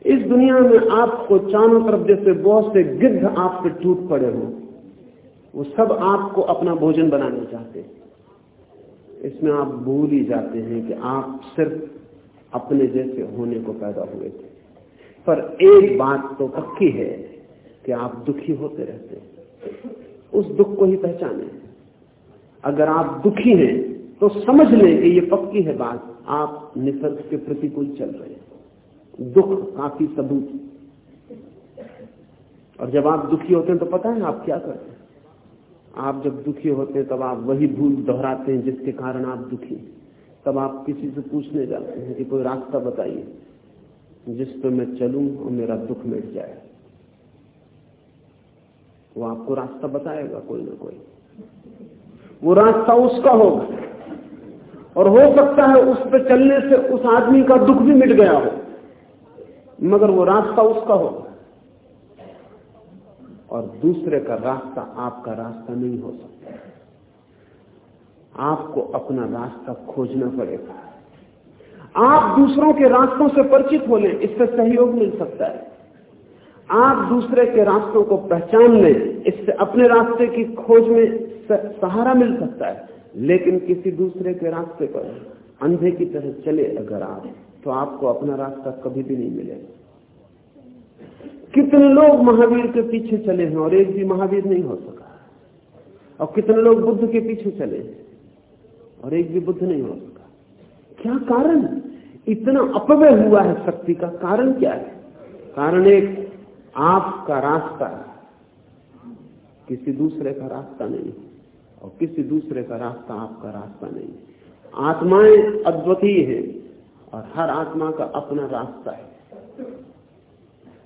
इस दुनिया में आपको चारों तरफ़ जैसे बहुत से गिद्ध आप पे टूट पड़े हो। वो सब आपको अपना भोजन बनाना चाहते हैं। इसमें आप भूल ही जाते हैं कि आप सिर्फ़ अपने जैसे होने को पैदा हुए थे। पर एक बात तो पक्की है कि आप दुखी होते रहते हैं। उस दुख को ही पहचाने। अगर आप दुखी हैं तो समझ लें कि ये पक्की है बात। आप निसर्ग के प्रतिकूल चल रहे हैं। दुख काफ़ी सबूत। और जब आप दुखी होते हैं तो पता है आप क्या करते हैं? आप जब दुखी होते हैं, तब आप वही भूल दोहराते हैं जिसके कारण आप दुखी तब आप किसी से पूछने जाते हैं कि कोई रास्ता बताइए, जिस पर मैं चलूँ और मेरा दुख मिट जाए। वो आपको रास्ता बताएगा कोई ना कोई। वो रास्ता उसका होगा। और हो सकता है उस पर चलने से उस आदमी का दुख भी मिट गया हो, मगर वो रास्ता उसका हो और दूसरे का रास्ता आपका रास्ता नहीं हो सकता। आपको अपना रास्ता खोजना पड़ेगा। आप दूसरों के रास्तों से परिचित हो लें इससे सहयोग मिल सकता है। आप दूसरे के रास्तों को पहचान लें इससे अपने रास्ते की खोज में सहारा मिल सकता है। लेकिन किसी दूसरे के रास्ते पर, अंधे की तरह चले अगर आप तो आपको अपना रास्ता कभी भी नहीं मिलेगा। कितने लोग महावीर के पीछे चले हैं और एक भी महावीर नहीं हो सका। और कितने लोग बुद्ध के पीछे चले और एक भी बुद्ध नहीं हो सका। क्या कारण? इतना अपव्य हुआ है शक्ति का। कारण क्या है? कारण एक, आपका रास्ता किसी दूसरे का रास्ता नहीं। और किसी दूसरे का रास्ता आपका रास्ता नहीं। आत्माएँ अद्वितीय है और हर आत्मा का अपना रास्ता है।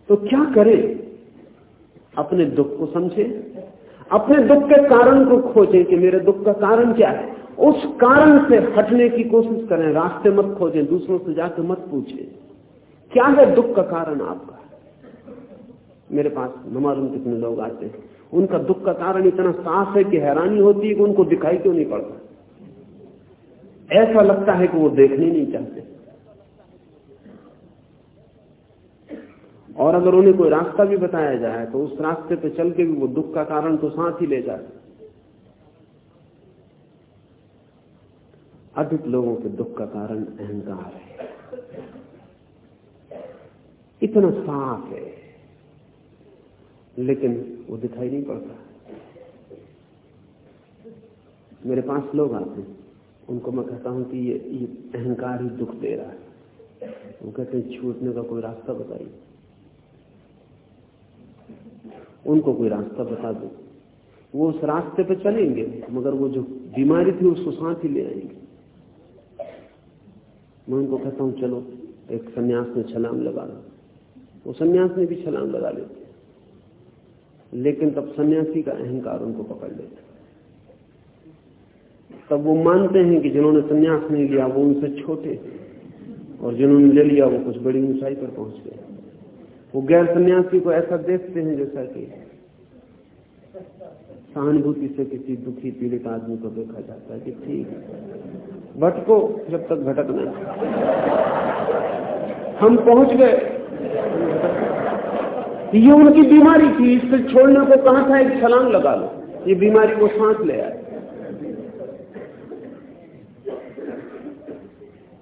तो क्या करें? अपने दुख को समझे, अपने दुख के कारण को खोजें कि मेरे दुख का कारण क्या है। उस कारण से हटने की कोशिश करें, रास्ते मत खोजें, दूसरों से जाकर मत पूछें। क्या है दुख का कारण आपका? मेरे पास न कितने लोग आते हैं। उनका दुख का कारण इतना साफ़ है कि हैरानी होती है कि उनको दिखाई क्यों नहीं पड़ता। ऐसा लगता है कि वो देखने नहीं चाहते। और अगर उन्हें कोई रास्ता भी बताया जाए तो उस रास्ते पे चल के भी वो दुख का कारण तो साथ ही ले जाते अधिक लोगों के दुख का कारण अहंकार है। इतना साफ़ है। लेकिन वो दिखाई नहीं पड़ता। मेरे पास लोग आते हैं। उनको मैं कहता हूँ कि ये, ये अहंकार ही दुख दे रहा है। वो कहते हैं छूटने का कोई रास्ता बताइए। उनको कोई रास्ता बता दो। वो उस रास्ते पे चलेंगे, मगर वो जो बीमारी थी उसको साथ ही ले आएँगे। मैं उनको कहता हूँ, चलो, एक सन्यास में छलांग लगा लो वो सन्यास में भी छलांग लगा लेते लेकिन तब सन्यासी का अहंकार उनको पकड़ लेता तब वो मानते हैं कि जिन्होंने सन्यास नहीं लिया, वो उनसे छोटे और जिन्होंने ले लिया, वो कुछ बड़ी ऊंचाई पर पहुँच गए। वो गैर सन्यासी को ऐसा देखते हैं जैसा कि सहानुभूति से किसी दुखी, पीड़ित आदमी को देखा जाता है कि ठीक भटको जब तक भटक भटकना हम पहुँच गए। ये उनकी बीमारी थी, इससे छोड़ने को कहा था, एक छलांग लगा लो। ये बीमारी को सांस ले आए।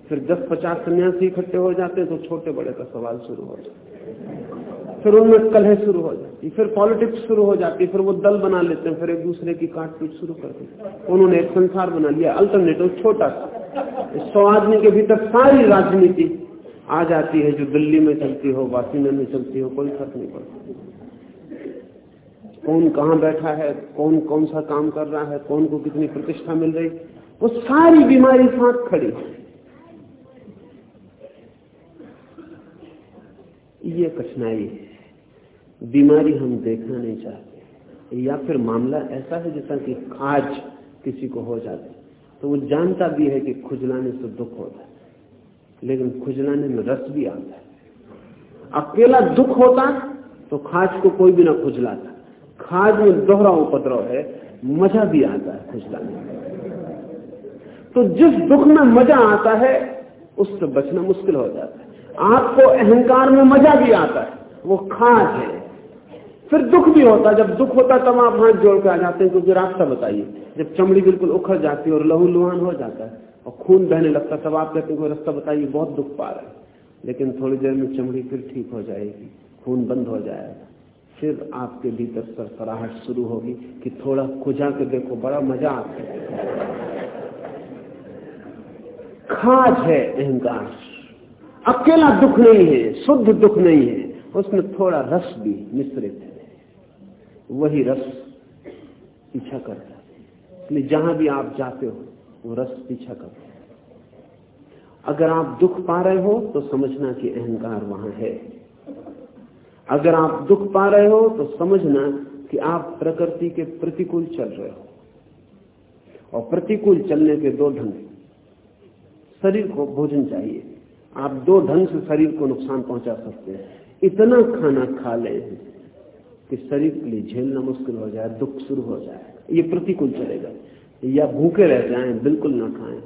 फिर दस पचास सन्यासी इकट्ठे हो जाते हैं तो छोटे बड़े का सवाल शुरू हो जाता फिर उनमें कलह शुरू हो जाती फिर पॉलिटिक्स शुरू हो जाती फिर वो दल बना लेते हैं, फिर एक दूसरे की काट पीट शुरू कर देते उन्होंने एक संसार बना लिया, अल्टरनेटिव छोटा सा। सौ आदमी के भीतर सारी राजनीति आ जाती है, जो दिल्ली में चलती हो, वाशिंगटन में चलती हो, कोई फ़र्क नहीं पड़ता। कौन कहाँ बैठा है, कौन कौन सा काम कर रहा है, कौन को कितनी प्रतिष्ठा मिल रही, वो सारी बीमारी साथ खड़ी है। ये कठिनाई है बीमारी हम देखना नहीं चाहते। या फिर मामला ऐसा है जैसा कि आज किसी को हो जाता। तो वो जानता भी है कि खुजलाने से दुख होता है, लेकिन खुजलाने में रस भी आता है। अकेला दुख होता तो खाज को कोई भी ना खुजलाता। खाज में दोहरा उपद्रव है, मज़ा भी आता है खुजलाने में। तो जिस दुख में मज़ा आता है, उससे बचना मुश्किल हो जाता है। आपको अहंकार में मज़ा भी आता है। वो खास है। फिर दुख भी होता है। जब दुख होता तब आप हाथ जोड़ के आ जाते हैं, क्योंकि रास्ता बताइए। जब चमड़ी बिल्कुल उखड़ जाती है और लहू लुहान हो जाता है और खून बहने लगता तब आप कहते हैं रास्ता बताइए, बहुत दुख पा रहा है। लेकिन थोड़ी देर में चमड़ी फिर ठीक हो जाएगी, खून बंद हो जाएगा। फिर आपके भीतर सरसराहट शुरू होगी कि थोड़ा खुजा के देखो, बड़ा मज़ा आता है। खाज है अहंकार। अकेला दुख नहीं है, शुद्ध दुख नहीं है, उसमें थोड़ा रस भी मिश्रित है। वही रस पीछा करता है। जहाँ भी आप जाते हो, वो रस पीछा करता है। अगर आप दुख पा रहे हो तो समझना कि अहंकार वहाँ है। अगर आप दुख पा रहे हो तो समझना कि आप प्रकृति के प्रतिकूल चल रहे हो। और प्रतिकूल चलने के दो ढंग शरीर को भोजन चाहिए। आप दो ढंग से शरीर को नुकसान पहुँचा सकते हैं। इतना खाना खा ले कि शरीर के लिए झेलना मुश्किल हो जाए, दुख शुरू हो जाए। ये प्रतिकूल चलेगा। या भूखे रह जाए, बिल्कुल ना खाएँ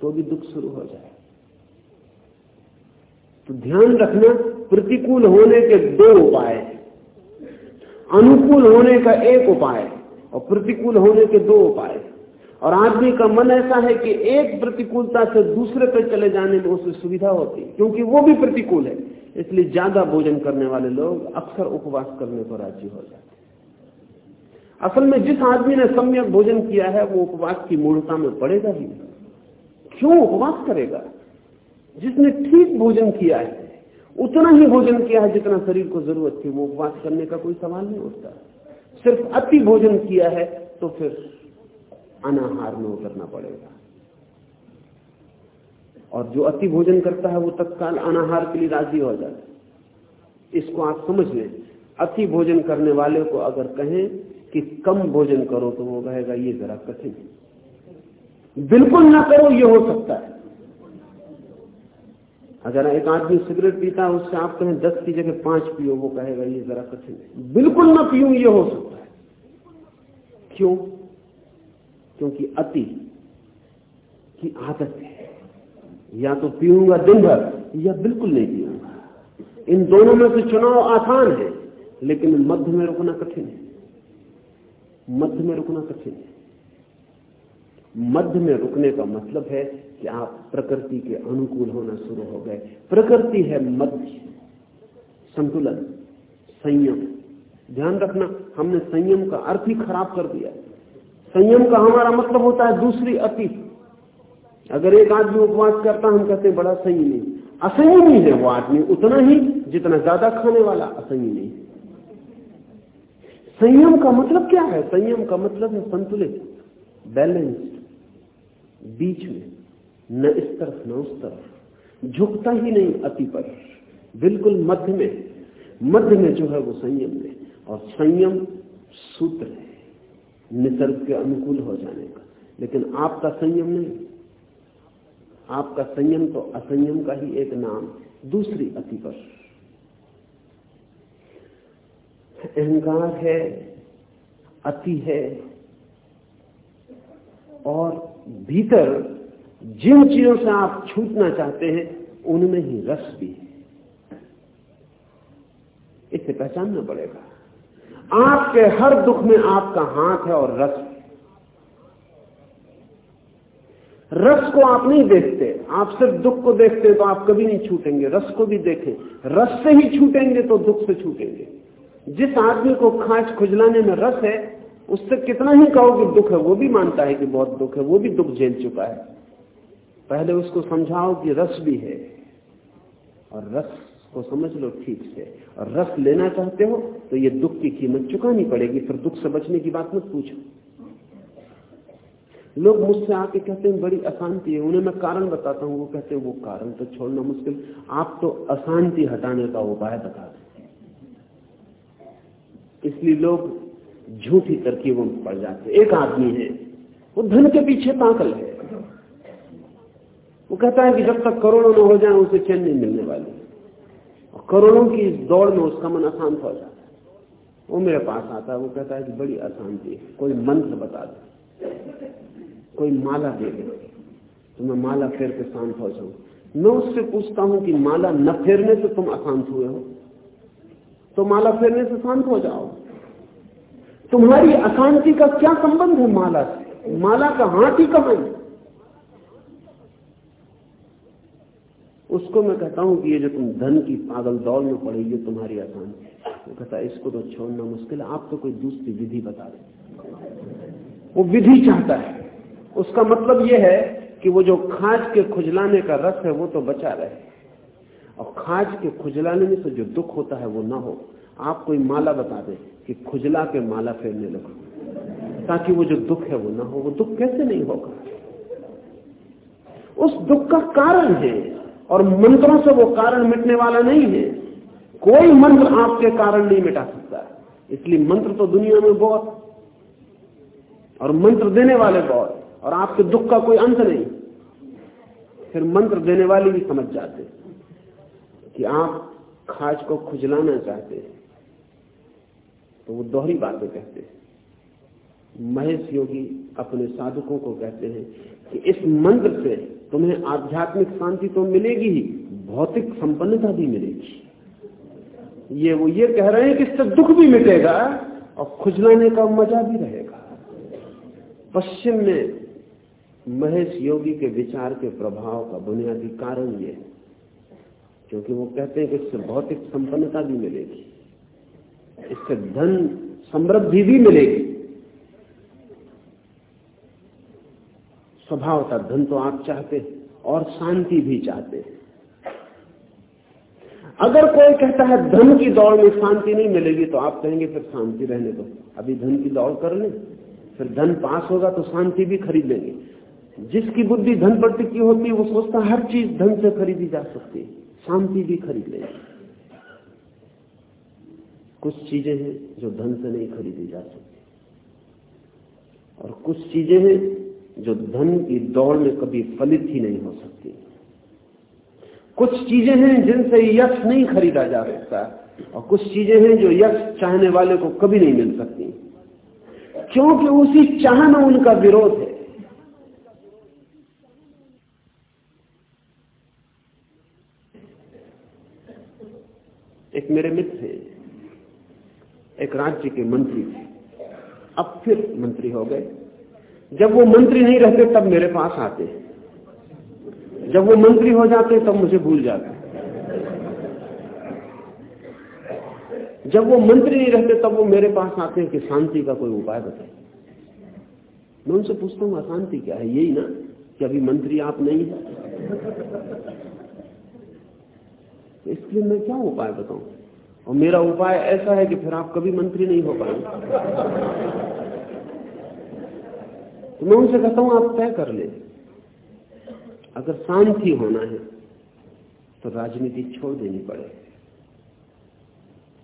तो भी दुख शुरू हो जाए। तो ध्यान रखना, प्रतिकूल होने के दो उपाय अनुकूल होने का एक उपाय और प्रतिकूल होने के दो उपाय और आदमी का मन ऐसा है कि एक प्रतिकूलता से दूसरे पर चले जाने में उसे सुविधा होती क्योंकि वो भी प्रतिकूल है। इसलिए ज़्यादा भोजन करने वाले लोग अक्सर उपवास करने को राज़ी हो जाते असल में जिस आदमी ने सम्यक भोजन किया है, वो उपवास की मूर्णता में पड़ेगा ही। क्यों उपवास करेगा? जिसने ठीक भोजन किया है, उतना ही भोजन किया है जितना शरीर को ज़रूरत थी, वो उपवास करने का कोई सवाल नहीं उठता। सिर्फ़ अति भोजन किया है तो फिर अनाहार में उतरना पड़ेगा। और जो अति भोजन करता है, वो तत्काल अनाहार के लिए राज़ी हो जाता है। इसको आप समझ लें। अति भोजन करने वाले को अगर कहें कि कम भोजन करो तो वो कहेगा, ये जरा कठिन बिल्कुल ना करो, ये हो सकता है। अगर एक आदमी सिगरेट पीता है, उससे आप कहें, दस की जगह पाँच पियो, वो कहेगा, ये जरा कठिन बिल्कुल ना पियो ये हो सकता है। क्यों? क्योंकि अति की आदत है। या तो पीऊँगा दिन भर, या बिल्कुल नहीं पीऊँगा। इन दोनों में से चुनाव आसान है, लेकिन मध्य में रुकना कठिन है। मध्य में रुकना कठिन है। मध्य में रुकने का मतलब है कि आप प्रकृति के अनुकूल होना शुरू हो गए। प्रकृति है मध्य। संतुलन, संयम। ध्यान रखना, हमने संयम का अर्थ ही खराब कर दिया संयम का हमारा मतलब होता है दूसरी अति अगर एक आदमी उपवास करता हम कहते हैं, बड़ा संयमी नहीं। है वो आदमी, उतना ही जितना ज़्यादा खाने वाला असंयमी संयम का मतलब क्या है? संयम का मतलब है संतुलित, बैलेंस्ड, बीच में, न इस तरफ़, न उस तरफ़। झुकता ही नहीं अति पर, बिल्कुल मध्य में। मध्य में जो है वो संयम में और संयम सूत्र है। निसर्ग के अनुकूल हो जाने का। लेकिन आपका संयम नहीं। आपका संयम तो असंयम का ही एक नाम दूसरी अति पर। अहंकार है, अति है, और भीतर जिन चीज़ों से आप छूटना चाहते हैं, उनमें ही रस भी है। इसे पहचानना पड़ेगा। आपके हर दुख में आपका हाथ है और रस। रस को आप नहीं देखते। आप सिर्फ़ दुख को देखते तो आप कभी नहीं छूटेंगे। रस को भी देखें। रस से ही छूटेंगे तो दुख से छूटेंगे। जिस आदमी को खांच खुजलाने में रस है, उससे कितना ही कहो कि दुख है, वो भी मानता है कि बहुत दुख है, वो भी दुख झेल चुका है। पहले उसको समझाओ कि रस भी है और रस को समझ लो ठीक से। और रस लेना चाहते हो तो ये दुख की कीमत चुकानी पड़ेगी, फिर दुख से बचने की बात मत पूछो। लोग मुझसे आके कहते हैं, बड़ी अशांति है। उन्हें मैं कारण बताता हूँ, वो कहते हैं, वो कारण तो छोड़ना मुश्किल। आप तो अशांति हटाने का उपाय बता दें। इसलिए लोग झूठी तरकीबों में पड़ जाते एक आदमी है, वो धन के पीछे पागल है। वो कहता है कि जब तक करोड़ों न हो जाए, उसे चैन नहीं मिलने वाली। करोड़ों की इस दौड़ में उसका मन अशांत हो जाता है। वो मेरे पास आता है, वो कहता है कि बड़ी अशांति है। कोई मंत्र बता दे। कोई माला दे दे। तो मैं माला फेर के शांत हो जाऊँ। मैं उससे पूछता हूँ कि माला न फेरने से तुम अशांत हुए हो? तो माला फेरने से शांत हो जाओ। तुम्हारी अशांति का क्या संबंध है माला से? माला का हाथ ही कहाँ है उसको मैं कहता हूँ कि ये जो तुम धन की पागल दौड़ में पड़े, ये तुम्हारी अशांति वो कहता है, इसको तो छोड़ना मुश्किल है, आप तो कोई दूसरी विधि बता रहे वो विधि चाहता है। उसका मतलब यह है कि वो जो खाज के खुजलाने का रस है, वो तो बचा रहे। और खाज के खुजलाने में से जो दुख होता है, वो ना हो। आप कोई माला बता दें कि खुजला के माला फेरने लगो। ताकि वो जो दुख है, वो ना हो। वो दुख कैसे नहीं होगा? उस दुख का कारण है और मंत्रों से वो कारण मिटने वाला नहीं है। कोई मंत्र आपके कारण नहीं मिटा सकता। इसलिए मंत्र तो दुनिया में बहुत, और मंत्र देने वाले बहुत, और आपके दुख का कोई अंत नहीं। फिर मंत्र देने वाले भी समझ जाते कि आप खाज को खुजलाना चाहते हैं। तो वो दोहरी बातें कहते हैं। महेश योगी अपने साधकों को कहते हैं कि इस मंत्र से तुम्हें आध्यात्मिक शांति तो मिलेगी ही, भौतिक संपन्नता भी मिलेगी। ये वो ये कह रहे हैं कि इससे दुख भी मिटेगा और खुजलाने का मज़ा भी रहेगा। पश्चिम में महेश योगी के विचार के प्रभाव का बुनियादी कारण ये है, क्योंकि वो कहते हैं कि इससे भौतिक संपन्नता भी मिलेगी, इससे धन समृद्धि भी मिलेगी। स्वभावता धन तो आप चाहते और शांति भी चाहते अगर कोई कहता है धन की दौड़ में शांति नहीं मिलेगी तो आप कहेंगे, फिर शांति रहने दो। अभी धन की दौड़ कर ले, फिर धन पास होगा तो शांति भी खरीद लेंगे। जिसकी बुद्धि धन पर टिकी होती है, वो सोचता हर चीज़ धन से खरीदी जा सकती है, शांति भी खरीद ले कुछ चीज़ें हैं जो धन से नहीं खरीदी जा सकती। और कुछ चीज़ें हैं जो धन की दौड़ में कभी फलित ही नहीं हो सकती। कुछ चीज़ें हैं जिनसे यश नहीं खरीदा जा सकता और कुछ चीज़ें हैं जो यश चाहने वाले को कभी नहीं मिल सकती। क्योंकि उसी चाह में उनका विरोध है। एक मेरे मित्र थे एक राज्य के मंत्री थे। अब फिर मंत्री हो गए। जब वो मंत्री नहीं रहते, तब मेरे पास आते जब वो मंत्री हो जाते तब मुझे भूल जाते जब वो मंत्री नहीं रहते, तब वो मेरे पास आते हैं कि शांति का कोई उपाय बताए। मैं उनसे पूछता हूँ, अशांति क्या है? यही ना कि अभी मंत्री आप नहीं है। इसलिए मैं क्या उपाय बताऊँ? और मेरा उपाय ऐसा है कि फिर आप कभी मंत्री नहीं हो पाएँगे। तो मैं उनसे कहता हूँ, आप तय कर ले। अगर शांति होना है तो राजनीति छोड़ देनी पड़े।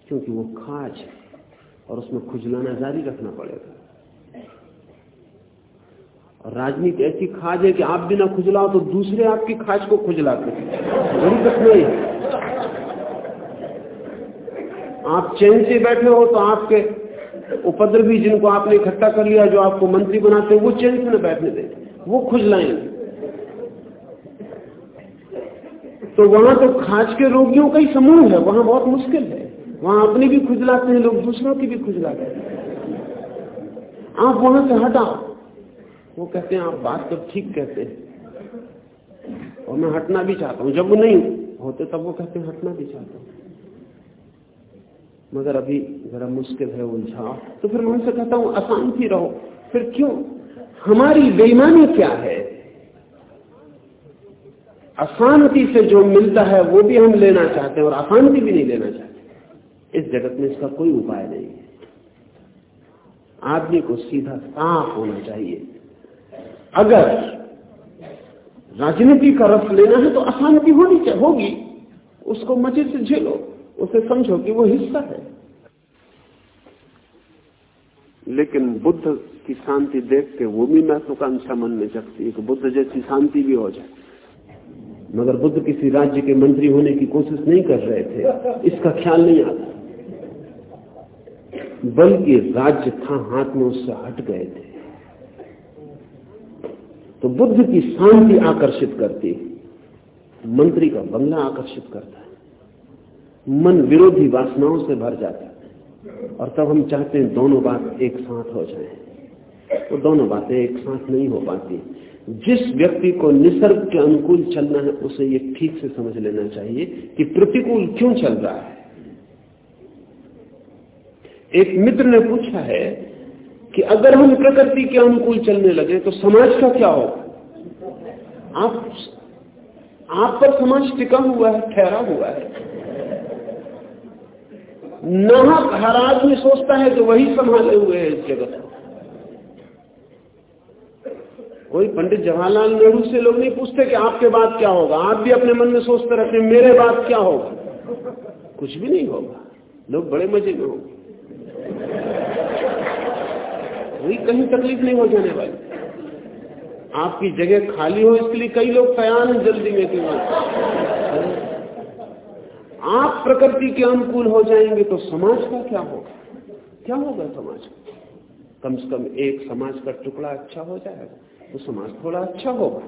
क्योंकि वो खाज है, और उसमें खुजलाना जारी रखना पड़ेगा। और राजनीति ऐसी खाज है कि आप बिना खुजलाओ तो दूसरे आपकी खाज को खुजलाते बड़ी कठिनाई है। आप चैन से बैठे हो तो आपके उपद्रवी जिनको आपने इकट्ठा कर लिया, जो आपको मंत्री बनाते हैं वो से न बैठने देंगे वो खुजलाएँगे तो वहाँ तो खाज के रोगियों का ही समूह है, वहाँ बहुत मुश्किल है। वहाँ अपने भी खुजलाते हैं लोग, दूसरों की भी खुजलाते हैं। आप वहाँ से हटाओ। वो कहते हैं, आप बात तो ठीक कहते हैं। और मैं हटना भी चाहता हूँ। जब वो नहीं होते, तब वो कहते हैं, हटना भी चाहता हूँ। मगर अभी जरा मुश्किल है उलझाओ तो फिर मैं उनसे कहता हूँ, अशांति रहो। फिर क्यों? हमारी बेईमानी क्या है? अशांति से जो मिलता है, वो भी हम लेना चाहते हैं और अशांति भी नहीं लेना चाहते। इस जगत में इसका कोई उपाय नहीं है। आदमी को सीधा साफ़ होना चाहिए। अगर राजनीति का रस लेना है तो अशांति होनी होगी। उसको मज़े से झेलो। उसे समझो कि वो हिस्सा है। लेकिन बुद्ध की शांति देख के वो भी महत्वाकांक्षा मन में जगती है कि बुद्ध जैसी शांति भी हो जाए मगर बुद्ध किसी राज्य के मंत्री होने की कोशिश नहीं कर रहे थे, इसका ख्याल नहीं आता। बल्कि राज्य था, हाथ में उससे हट गए थे। तो बुद्ध की शांति आकर्षित करती, मंत्री का बंगला आकर्षित करता है। मन विरोधी वासनाओं से भर जाता है। और तब हम चाहते हैं दोनों बात एक साथ हो जाए। तो दोनों बातें एक साथ नहीं हो पाती। जिस व्यक्ति को निसर्ग के अनुकूल चलना है, उसे ये ठीक से समझ लेना चाहिए कि प्रतिकूल क्यों चल रहा है। एक मित्र ने पूछा है कि अगर हम प्रकृति के अनुकूल चलने लगे तो समाज का क्या होगा? आप आप पर समाज टिका हुआ है, ठहरा हुआ है। नाहक हर आदमी सोचता है कि वही संभाले हुए है इस जगत। कोई पंडित जवाहरलाल नेहरू से लोग नहीं पूछते कि आपके बाद क्या होगा। आप भी अपने मन में सोचते रहते मेरे बाद क्या होगा? कुछ भी नहीं होगा। लोग बड़े मज़े में होंगे। कोई कहीं तकलीफ़ नहीं हो जाने वाली। आपकी जगह खाली हो इसके लिए कई लोग तैयार हैं जल्दी में कि आप प्रकृति के अनुकूल हो जाएँगे तो समाज का क्या होगा? क्या होगा समाज? का कम से कम एक समाज का टुकड़ा अच्छा हो जाएगा तो समाज थोड़ा अच्छा होगा।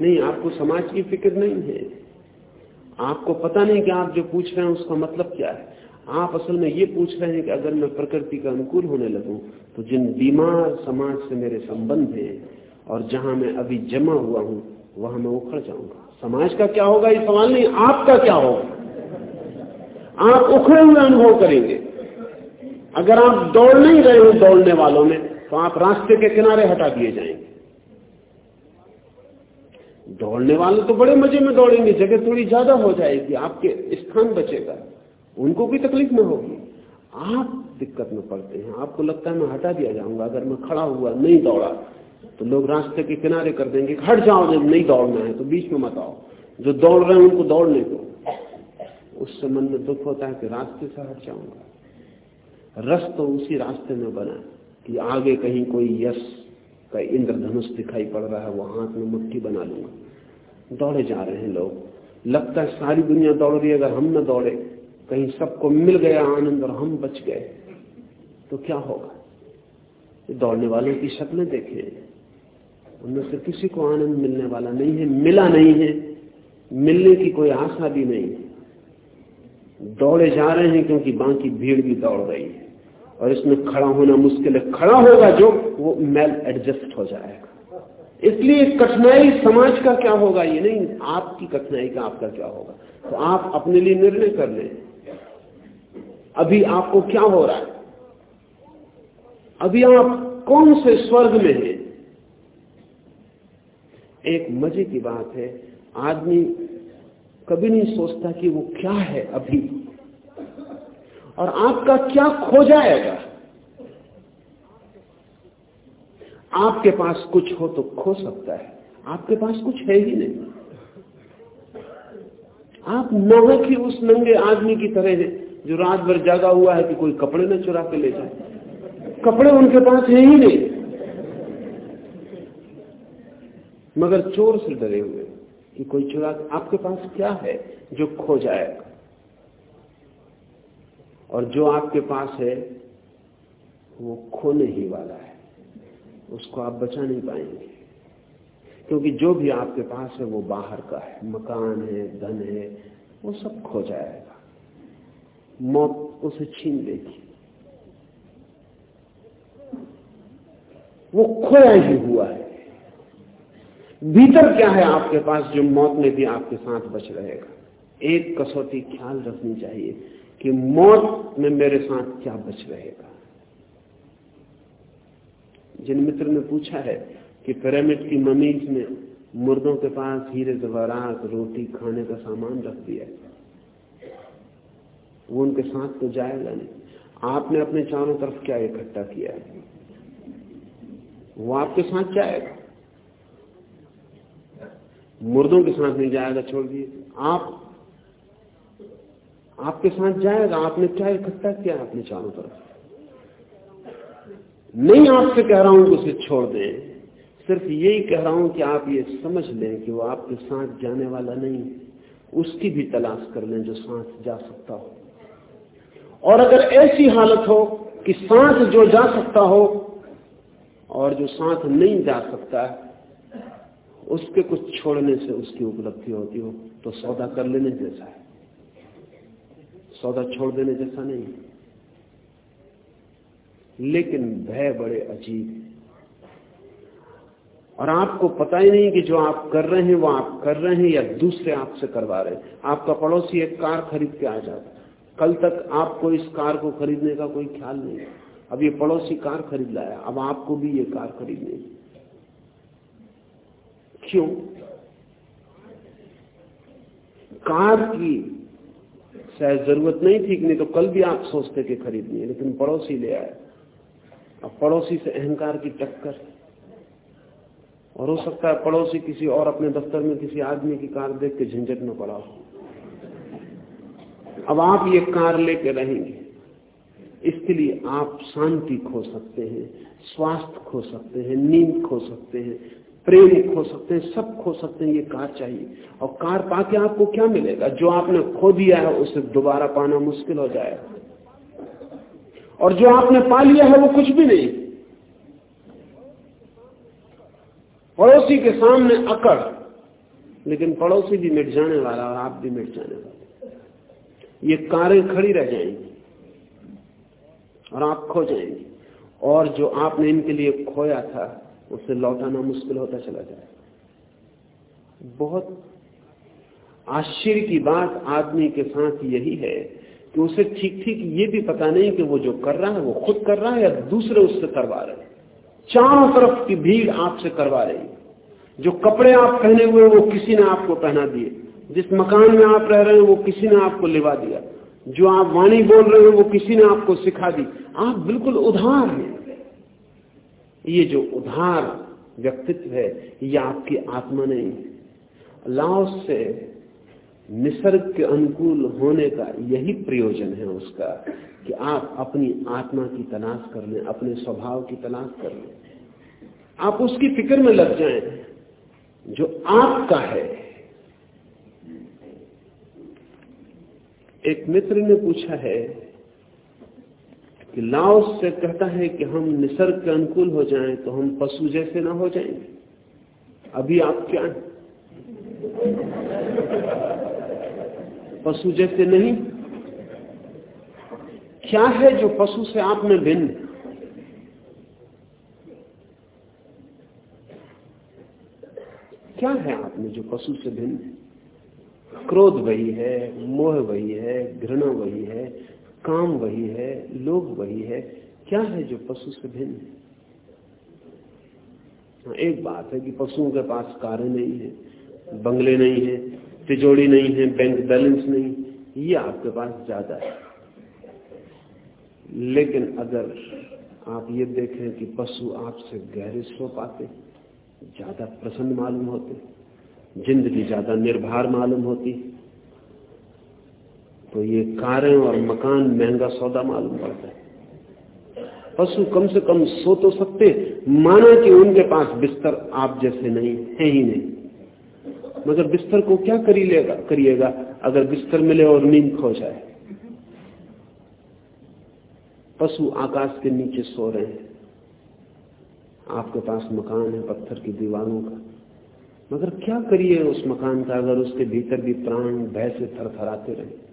नहीं, आपको समाज की फ़िक्र नहीं है। आपको पता नहीं कि आप जो पूछ रहे हैं उसका मतलब क्या है। आप असल में ये पूछ रहे हैं कि अगर मैं प्रकृति का अनुकूल होने लगूं तो जिन बीमार समाज से मेरे संबंध हैं और जहाँ मैं अभी जमा हुआ हूँ, वहाँ मैं उखड़ जाऊँगा। समाज का क्या होगा? ये सवाल नहीं, आपका क्या होगा? आप उखड़े हुए अनुभव करेंगे। अगर आप दौड़ नहीं रहे हो दौड़ने वालों में तो आप रास्ते के किनारे हटा दिए जाएँगे। दौड़ने वाले तो बड़े मज़े में दौड़ेंगे, जगह थोड़ी ज़्यादा हो जाएगी, आपके स्थान बचेगा। उनको भी तकलीफ़ में होगी। आप दिक्कत में पड़ते हैं, आपको लगता है मैं हटा दिया जाऊँगा, अगर मैं खड़ा हुआ, नहीं दौड़ा तो लोग रास्ते के किनारे कर देंगे हट जाओ, जब नहीं दौड़ना है तो बीच में मत आओ। जो दौड़ रहे हैं उनको दौड़ने दो। उससे मन में दुख होता है कि रास्ते से हट जाऊँगा। रस तो उसी रास्ते में बना कि आगे कहीं कोई यश का इंद्रधनुष दिखाई पड़ रहा है, वो हाथ में मुट्ठी बना लूँगा। दौड़े जा रहे हैं लोग। लगता है सारी दुनिया दौड़ रही है, अगर हम न दौड़े, कहीं सबको मिल गया आनंद और हम बच गए तो क्या होगा? दौड़ने वालों की शक्लें देखे उनमें से किसी को आनंद मिलने वाला नहीं है, मिला नहीं है, मिलने की कोई आशा भी नहीं है। दौड़े जा रहे हैं क्योंकि बाकी भीड़ भी दौड़ रही है। और इसमें खड़ा होना मुश्किल है। खड़ा होगा जो, वो मेल एडजस्ट हो जाएगा। इसलिए कठिनाई समाज का क्या होगा? ये नहीं, आपकी कठिनाई का आपका क्या होगा? तो आप अपने लिए निर्णय कर लें। अभी आपको क्या हो रहा है? अभी आप कौन से स्वर्ग में हैं? एक मज़े की बात है। आदमी कभी नहीं सोचता कि वो क्या है अभी। और आपका क्या खो जाएगा? आपके पास कुछ हो तो खो सकता है। आपके पास कुछ है ही नहीं। आप नौह की उस नंगे आदमी की तरह है जो रात भर जागा हुआ है कि कोई कपड़े न चुरा के ले जाए। कपड़े उनके पास है ही नहीं। मगर चोर से डरे हुए। कि कोई चुरा आपके पास क्या है जो खो जाएगा और जो आपके पास है, वो खोने ही वाला है। उसको आप बचा नहीं पाएँगे। क्योंकि जो भी आपके पास है, वो बाहर का है। मकान है, धन है, वो सब खो जाएगा। मौत उसे छीन लेगी। वो खोया ही हुआ है। भीतर क्या है आपके पास जो मौत में भी आपके साथ बच रहेगा? एक कसौटी ख्याल रखनी चाहिए कि मौत में मेरे साथ क्या बच रहेगा। जिन मित्र ने पूछा है कि पिरामिड की ममीज में मुर्दों के पास हीरे जवारात रोटी, खाने का सामान रख दिया वो उनके साथ तो जाएगा नहीं। आपने अपने चारों तरफ़ क्या इकट्ठा किया है? वो आपके साथ जाएगा। मुर्दों के साथ नहीं जाएगा, छोड़ दिए। आप, आपके साथ जाएगा, आपने क्या इकट्ठा किया अपने चारों तरफ़? नहीं, आपसे कह रहा हूँ कि उसे छोड़ दें। सिर्फ़ यही कह रहा हूँ कि आप ये समझ लें कि वो आपके साथ जाने वाला नहीं उसकी भी तलाश कर लें जो साथ जा सकता हो। और अगर ऐसी हालत हो कि साथ जो जा सकता हो और जो साथ नहीं जा सकता उसके कुछ छोड़ने से उसकी उपलब्धि होती हो तो सौदा कर लेने जैसा है। सौदा छोड़ देने जैसा नहीं लेकिन भय बड़े अजीब और आपको पता ही नहीं कि जो आप कर रहे हैं, वो आप कर रहे हैं या दूसरे आपसे करवा रहे हैं। आपका पड़ोसी एक कार खरीद के आ जाता कल तक आपको इस कार को खरीदने का कोई ख्याल नहीं अब ये पड़ोसी कार खरीद लाया, अब आपको भी ये कार खरीदनी क्यों कार की शायद ज़रूरत नहीं थी नहीं तो कल भी आप सोचते कि खरीदनी है, लेकिन पड़ोसी ले आए। अब पड़ोसी से अहंकार की टक्कर। और हो सकता है पड़ोसी किसी और अपने दफ्तर में किसी आदमी की कार देख के झंझट में पड़ा हो। अब आप ये कार लेके रहेंगे। इसके लिए आप शांति खो सकते हैं, स्वास्थ्य खो सकते हैं, नींद खो सकते हैं प्रेम खो सकते हैं, सब खो सकते हैं, ये कार चाहिए। और कार पाके आपको क्या मिलेगा? जो आपने खो दिया है, उसे दोबारा पाना मुश्किल हो जाएगा। और जो आपने पा लिया है, वो कुछ भी नहीं। पड़ोसी के सामने अकड़, लेकिन पड़ोसी भी मिट जाने वाला और आप भी मिट जाने वाले। ये कारें खड़ी रह जाएँगी और आप खो जाएँगे। और जो आपने इनके लिए खोया था उसे लौटाना मुश्किल होता चला जाए। बहुत आश्चर्य की बात आदमी के साथ यही है कि उसे ठीक ठीक ये भी पता नहीं कि वो जो कर रहा है, वो खुद कर रहा है या दूसरे उससे करवा रहे चारों तरफ़ की भीड़ आपसे करवा रही है। जो कपड़े आप पहने हुए वो किसी ने आपको पहना दिए। जिस मकान में आप रह रहे हैं, वो किसी ने आपको लिवा दिया। जो आप वाणी बोल रहे हो, वो किसी ने आपको सिखा दी। आप बिल्कुल उधार हैं। ये जो उधार व्यक्तित्व है, ये आपकी आत्मा नहीं। लाओस से निसर्ग के अनुकूल होने का यही प्रयोजन है उसका, कि आप अपनी आत्मा की तलाश कर लें, अपने स्वभाव की तलाश कर लें। आप उसकी फ़िक्र में लग जाएँ, जो आपका है। एक मित्र ने पूछा है कि लाओस से कहता है कि हम निसर्ग के अनुकूल हो जाएँ तो हम पशु जैसे ना हो जाएँगे। अभी आप क्या पशु जैसे नहीं? क्या है जो पशु से आप में भिन्न? क्या है आप में जो पशु से भिन्न? क्रोध वही है, मोह वही है, घृणा वही है काम वही है लोग वही है क्या है जो पशु से भिन्न है? हाँ, एक बात है कि पशुओं के पास कारें नहीं है बंगले नहीं है तिजोड़ी नहीं है बैंक बैलेंस नहीं ये आपके पास ज़्यादा है। लेकिन अगर आप ये देखें कि पशु आपसे गहरे सो पाते ज़्यादा प्रसन्न मालूम होते ज़िंदगी ज़्यादा निर्भर मालूम होती तो ये कारें और मकान महँगा सौदा मालूम पड़ता है। पशु कम से कम सो तो सकते, माना कि उनके पास बिस्तर आप जैसे नहीं, है ही नहीं। मगर बिस्तर को क्या करी लेगा, करिएगा, अगर बिस्तर मिले और नींद खो जाए? पशु आकाश के नीचे सो रहे हैं। आपके पास मकान है, पत्थर की दीवारों का। मगर क्या करिए उस मकान का, अगर उसके भीतर भी प्राण भय से थरथराते रहे?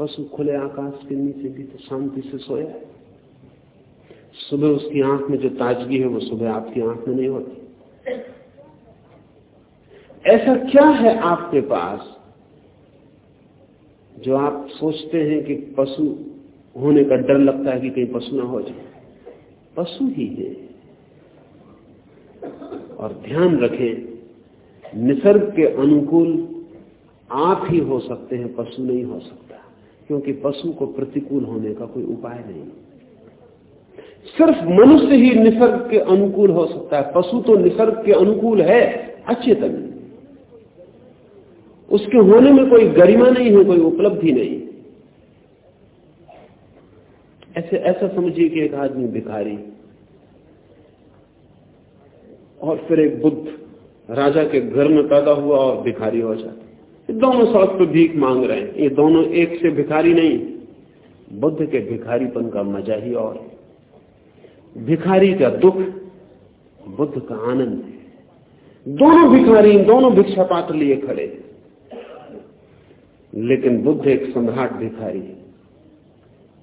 पशु खुले आकाश के नीचे भी तो शांति से सोया है सुबह उसकी आँख में जो ताजगी है, वो सुबह आपकी आँख में नहीं होती। ऐसा क्या है आपके पास जो आप सोचते हैं कि पशु होने का डर लगता है कि कहीं पशु ना हो जाए? पशु ही है। और ध्यान रखें, निसर्ग के अनुकूल आप ही हो सकते हैं, पशु नहीं हो सकता। क्योंकि पशु को प्रतिकूल होने का कोई उपाय नहीं। सिर्फ़ मनुष्य ही निसर्ग के अनुकूल हो सकता है। पशु तो निसर्ग के अनुकूल है, अचेतन। उसके होने में कोई गरिमा नहीं है, कोई उपलब्धि नहीं। ऐसे, ऐसा समझिए कि एक आदमी भिखारी और फिर एक बुद्ध राजा के घर में पैदा हुआ और भिखारी हो जाता दोनों सड़क पर भीख मांग रहे हैं। ये दोनों एक से भिखारी नहीं। बुद्ध के भिखारीपन का मज़ा ही और भिखारी का दुख, बुद्ध का आनंद है। दोनों भिखारी, दोनों भिक्षा पात्र लिए खड़े लेकिन बुद्ध एक सम्राट भिखारी है।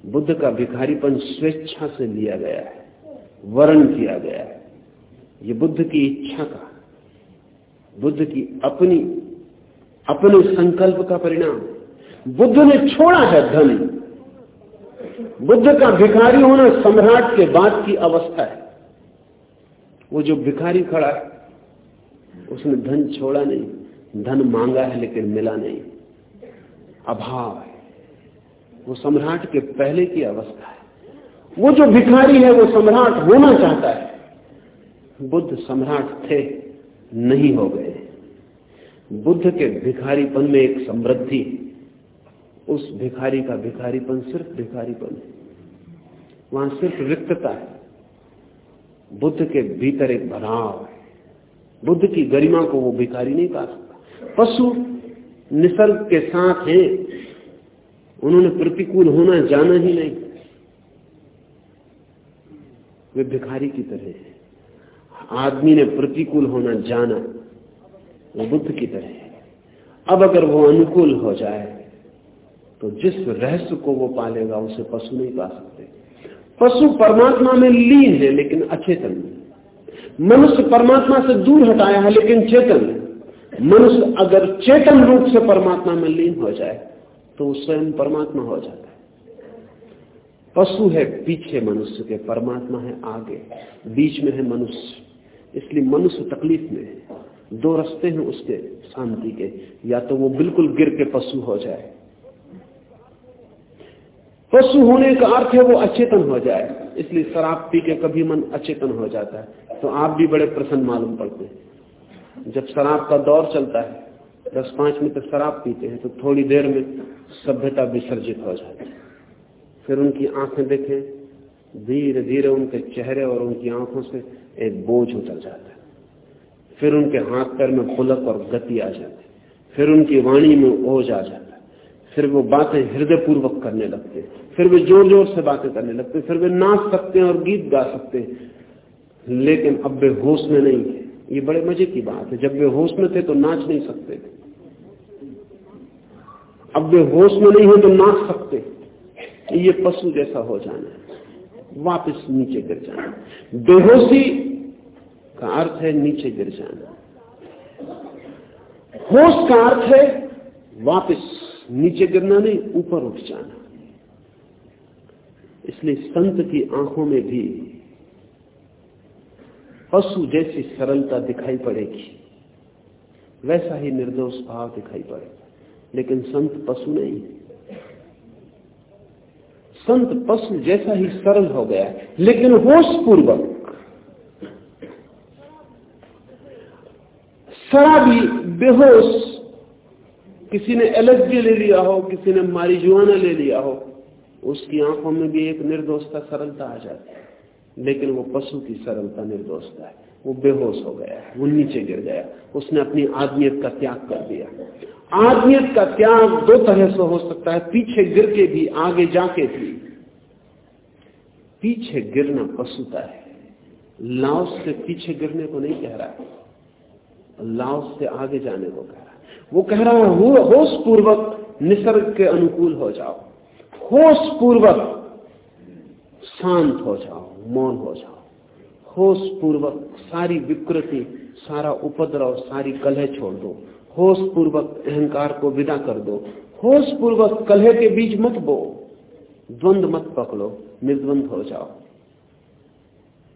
बुद्ध का भिखारीपन स्वेच्छा से लिया गया है। वर्ण किया गया है। ये बुद्ध की इच्छा का, बुद्ध की अपनी अपने संकल्प का परिणाम। बुद्ध ने छोड़ा है धन। बुद्ध का भिखारी होना सम्राट के बाद की अवस्था है। वो जो भिखारी खड़ा है, उसने धन छोड़ा नहीं, धन मांगा है लेकिन मिला नहीं। अभाव है। वो सम्राट के पहले की अवस्था है। वो जो भिखारी है, वो सम्राट होना चाहता है। बुद्ध सम्राट थे, नहीं हो गए। बुद्ध के भिखारीपन में एक समृद्धि। उस भिखारी का भिखारीपन सिर्फ़ भिखारीपन है। वहाँ सिर्फ़ रिक्तता है। बुद्ध के भीतर एक भराव है। बुद्ध की गरिमा को वो भिखारी नहीं पा सकता। पशु निसर्ग के साथ है। उन्होंने प्रतिकूल होना जाना ही नहीं। वे भिखारी की तरह है। आदमी ने प्रतिकूल होना जाना। वो बुद्ध की तरह है। अब अगर वो अनुकूल हो जाए तो जिस रहस्य को वो पालेगा, उसे पशु नहीं पा सकते। पशु परमात्मा में लीन है, लेकिन अचेतन मनुष्य परमात्मा से दूर हटाया है, लेकिन चेतन मनुष्य अगर चेतन रूप से परमात्मा में लीन हो जाए तो स्वयं परमात्मा हो जाता है। पशु है पीछे मनुष्य के, परमात्मा है आगे। बीच में है मनुष्य। इसलिए मनुष्य तकलीफ़ में है। दो रास्ते हैं उसके, शांति के। या तो वो बिल्कुल गिर के पशु हो जाए। पशु होने का अर्थ है वो अचेतन हो जाए। इसलिए शराब पी के कभी मन अचेतन हो जाता है। तो आप भी बड़े प्रसन्न मालूम पड़ते हैं। जब शराब का दौर चलता है, दस पाँच मिनट शराब पीते हैं तो थोड़ी देर में सभ्यता विसर्जित हो जाती है। फिर उनकी आँखें देखें धीरे धीरे उनके चेहरे और उनकी आँखों से एक बोझ उतर जाता है। फिर उनके हाथ पैर में पुलक और गति आ जाती फिर उनकी वाणी में ओझ आ जाता फिर वो बातें हृदय पूर्वक करने लगते फिर वे ज़ोर ज़ोर से बातें करने लगते फिर वे नाच सकते हैं और गीत गा सकते लेकिन अब वे होश में नहीं है ये बड़े मज़े की बात है। जब वे होश में थे तो नाच नहीं सकते थे। अब वे होश में नहीं है तो नाच सकते। ये पशु जैसा हो जाना वापस नीचे गिर जाना बेहोशी का अर्थ है नीचे गिर जाना। होश का अर्थ है वापस नीचे गिरना नहीं, ऊपर उठ जाना। इसलिए संत की आँखों में भी पशु जैसी सरलता दिखाई पड़ेगी। वैसा ही निर्दोष भाव दिखाई पड़ेगा। लेकिन संत पशु नहीं। संत पशु जैसा ही सरल हो गया, लेकिन होश पूर्वक शराबी बेहोश, किसी ने एलर्जी ले लिया हो, किसी ने मारिजुआना ले लिया हो, उसकी आँखों में भी एक निर्दोषता, सरलता आ जाती है। लेकिन वो पशु की सरलता निर्दोषता है। वो बेहोश हो गया वो नीचे गिर गया उसने अपनी आदमियत का त्याग कर दिया। आदमियत का त्याग दो तरह से हो सकता है। पीछे गिर के भी, आगे जाके भी। पीछे गिरना पशुता है। लाओस से पीछे गिरने को नहीं कह रहा है। लाओस से आगे जाने को कह रहा है। वो कह रहा है होश पूर्वक निसर्ग के अनुकूल हो जाओ। होश पूर्वक शांत हो जाओ, मौन हो जाओ। होश पूर्वक सारी विकृति, सारा उपद्रव, सारी कलह छोड़ दो। होश पूर्वक अहंकार को विदा कर दो। होश पूर्वक कलह के बीच मत बो। द्वंद मत पकड़ो। निर्द्वंद हो जाओ।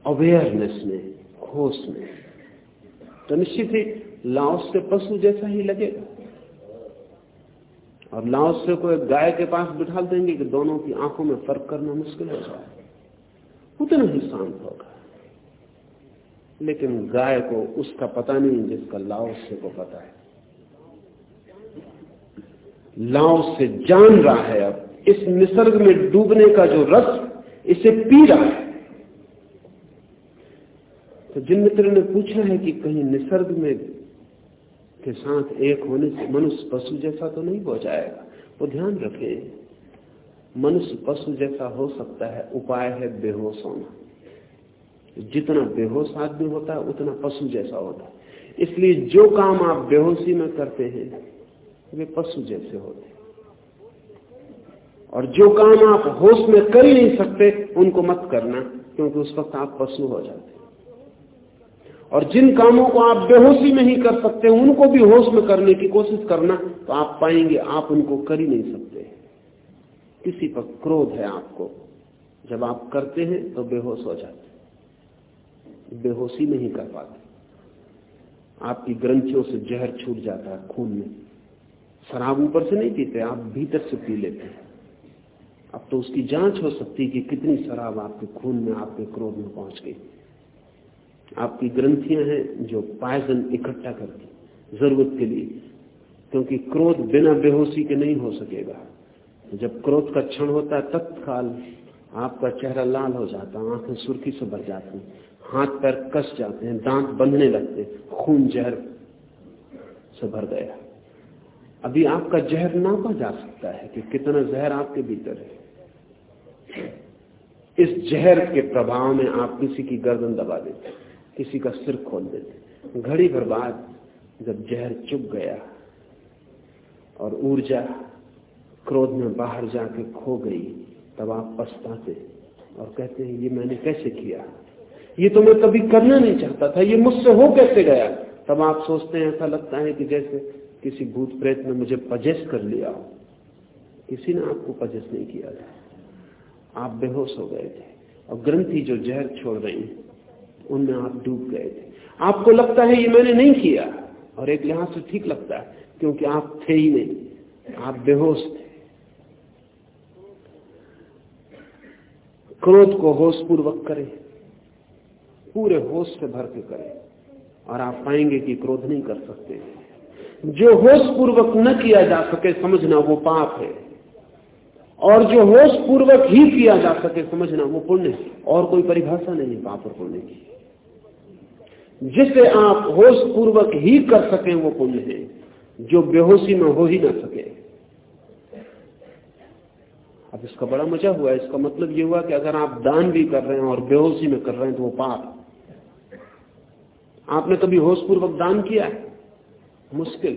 अवेयरनेस में, होश में। तो निश्चित ही लाओस से पशु जैसा ही लगेगा। और लाओस से को एक गाय के पास बिठा देंगे कि दोनों की आँखों में फ़र्क करना मुश्किल हो जाए। उतना ही शांत होगा। लेकिन गाय को उसका पता नहीं जिसका लाओस से को पता है। लाओस से जान रहा है अब। इस निसर्ग में डूबने का जो रस, इसे पी रहा है। तो जिन मित्र ने पूछा है कि कहीं निसर्ग में के साथ एक होने से मनुष्य पशु जैसा तो नहीं हो जाएगा। वो ध्यान रखें, मनुष्य पशु जैसा हो सकता है, उपाय है बेहोश होना। जितना बेहोश आदमी होता है, उतना पशु जैसा होता है। इसलिए जो काम आप बेहोशी में करते हैं, वे पशु जैसे होते हैं। और जो काम आप होश में कर ही नहीं सकते, उनको मत करना, क्योंकि उस वक्त आप पशु हो जाते और जिन कामों को आप बेहोशी में ही कर सकते हैं, उनको भी होश में करने की कोशिश करना तो आप पाएँगे, आप उनको कर ही नहीं सकते। किसी पर क्रोध है आपको। जब आप करते हैं तो बेहोश हो जाते बेहोशी नहीं कर पाते आपकी ग्रंथियों से जहर छूट जाता है खून में। शराब ऊपर से नहीं पीते, आप भीतर से पी लेते हैं। अब तो उसकी जाँच हो सकती है कि कितनी शराब आपके खून में, आपके क्रोध में पहुँच गई। आपकी ग्रंथियाँ हैं जो पायजन इकट्ठा करती ज़रूरत के लिए। क्योंकि क्रोध बिना बेहोशी के नहीं हो सकेगा। जब क्रोध का क्षण होता है, तत्काल आपका चेहरा लाल हो जाता है, आँखें सुर्खी से भर जाती हाथ पैर कस जाते हैं, दांत बंधने लगते खून जहर से भर गया। अभी आपका जहर नापा जा सकता है कि कितना जहर आपके भीतर है। इस जहर के प्रभाव में आप किसी की गर्दन दबा देते किसी का सिर खोल देते। घड़ी भर बाद जब जहर चुप गया और ऊर्जा क्रोध में बाहर जाके खो गई, तब आप पछताते और कहते हैं, ये मैंने कैसे किया? ये तो मैं कभी करना नहीं चाहता था, ये मुझसे हो कैसे गया? तब आप सोचते हैं, ऐसा लगता है कि जैसे किसी भूत प्रेत ने मुझे पजेस कर लिया हो। किसी ने आपको पजेस नहीं किया था। आप बेहोश हो गए थे और ग्रंथि जो जहर छोड़ रही उनमें आप डूब गए थे। आपको लगता है ये मैंने नहीं किया? और एक लिहाज से ठीक लगता है, क्योंकि आप थे ही नहीं। आप बेहोश थे। क्रोध को होश पूर्वक करें। पूरे होश से भर के करें। और आप पाएँगे कि क्रोध नहीं कर सकते। जो होश पूर्वक न किया जा सके समझना वो पाप है। और जो होश पूर्वक ही किया जा सके समझना वो पुण्य और कोई परिभाषा नहीं, पाप और पुण्य की। जिसे आप होश पूर्वक ही कर सके वो पुण्य है, जो बेहोशी में हो ही ना सके। अब इसका बड़ा मज़ा हुआ, इसका मतलब ये हुआ कि अगर आप दान भी कर रहे हैं और बेहोशी में कर रहे हैं तो वो पाप आपने कभी होश पूर्वक दान किया है? मुश्किल।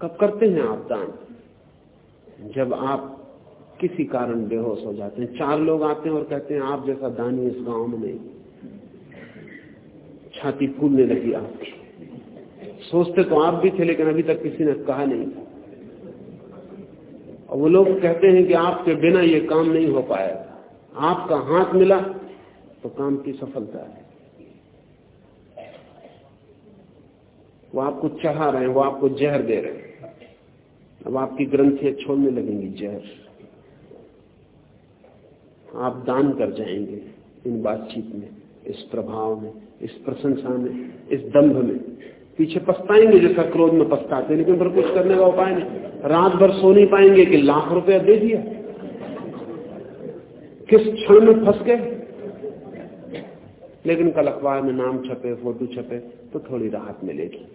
कब करते हैं आप दान? जब आप किसी कारण बेहोश हो जाते हैं। चार लोग आते हैं और कहते हैं, आप जैसा दानी इस गाँव में नहीं। छाती फूलने लगी आपकी सोचते तो आप भी थे, लेकिन अभी तक किसी ने कहा नहीं और वो लोग कहते हैं कि आपके बिना ये काम नहीं हो पाएगा आपका हाथ मिला तो काम की सफलता है। वो आपको चढ़ा रहे हैं, वो आपको जहर दे रहे हैं। अब आपकी ग्रंथियाँ छोड़ने लगेंगी जहर। आप दान कर जाएँगे इन बातचीत में। इस प्रभाव में, इस प्रशंसा में, इस दंभ में। पीछे पछताएँगे जैसा क्रोध में पछताते हैं, लेकिन कुछ करने का उपाय नहीं। रात भर सो नहीं पाएँगे कि लाख रुपया दे दिया। किस क्षण में फंस गए? लेकिन कल अखबार में नाम छपे, फ़ोटो छपे तो थोड़ी राहत मिलेगी।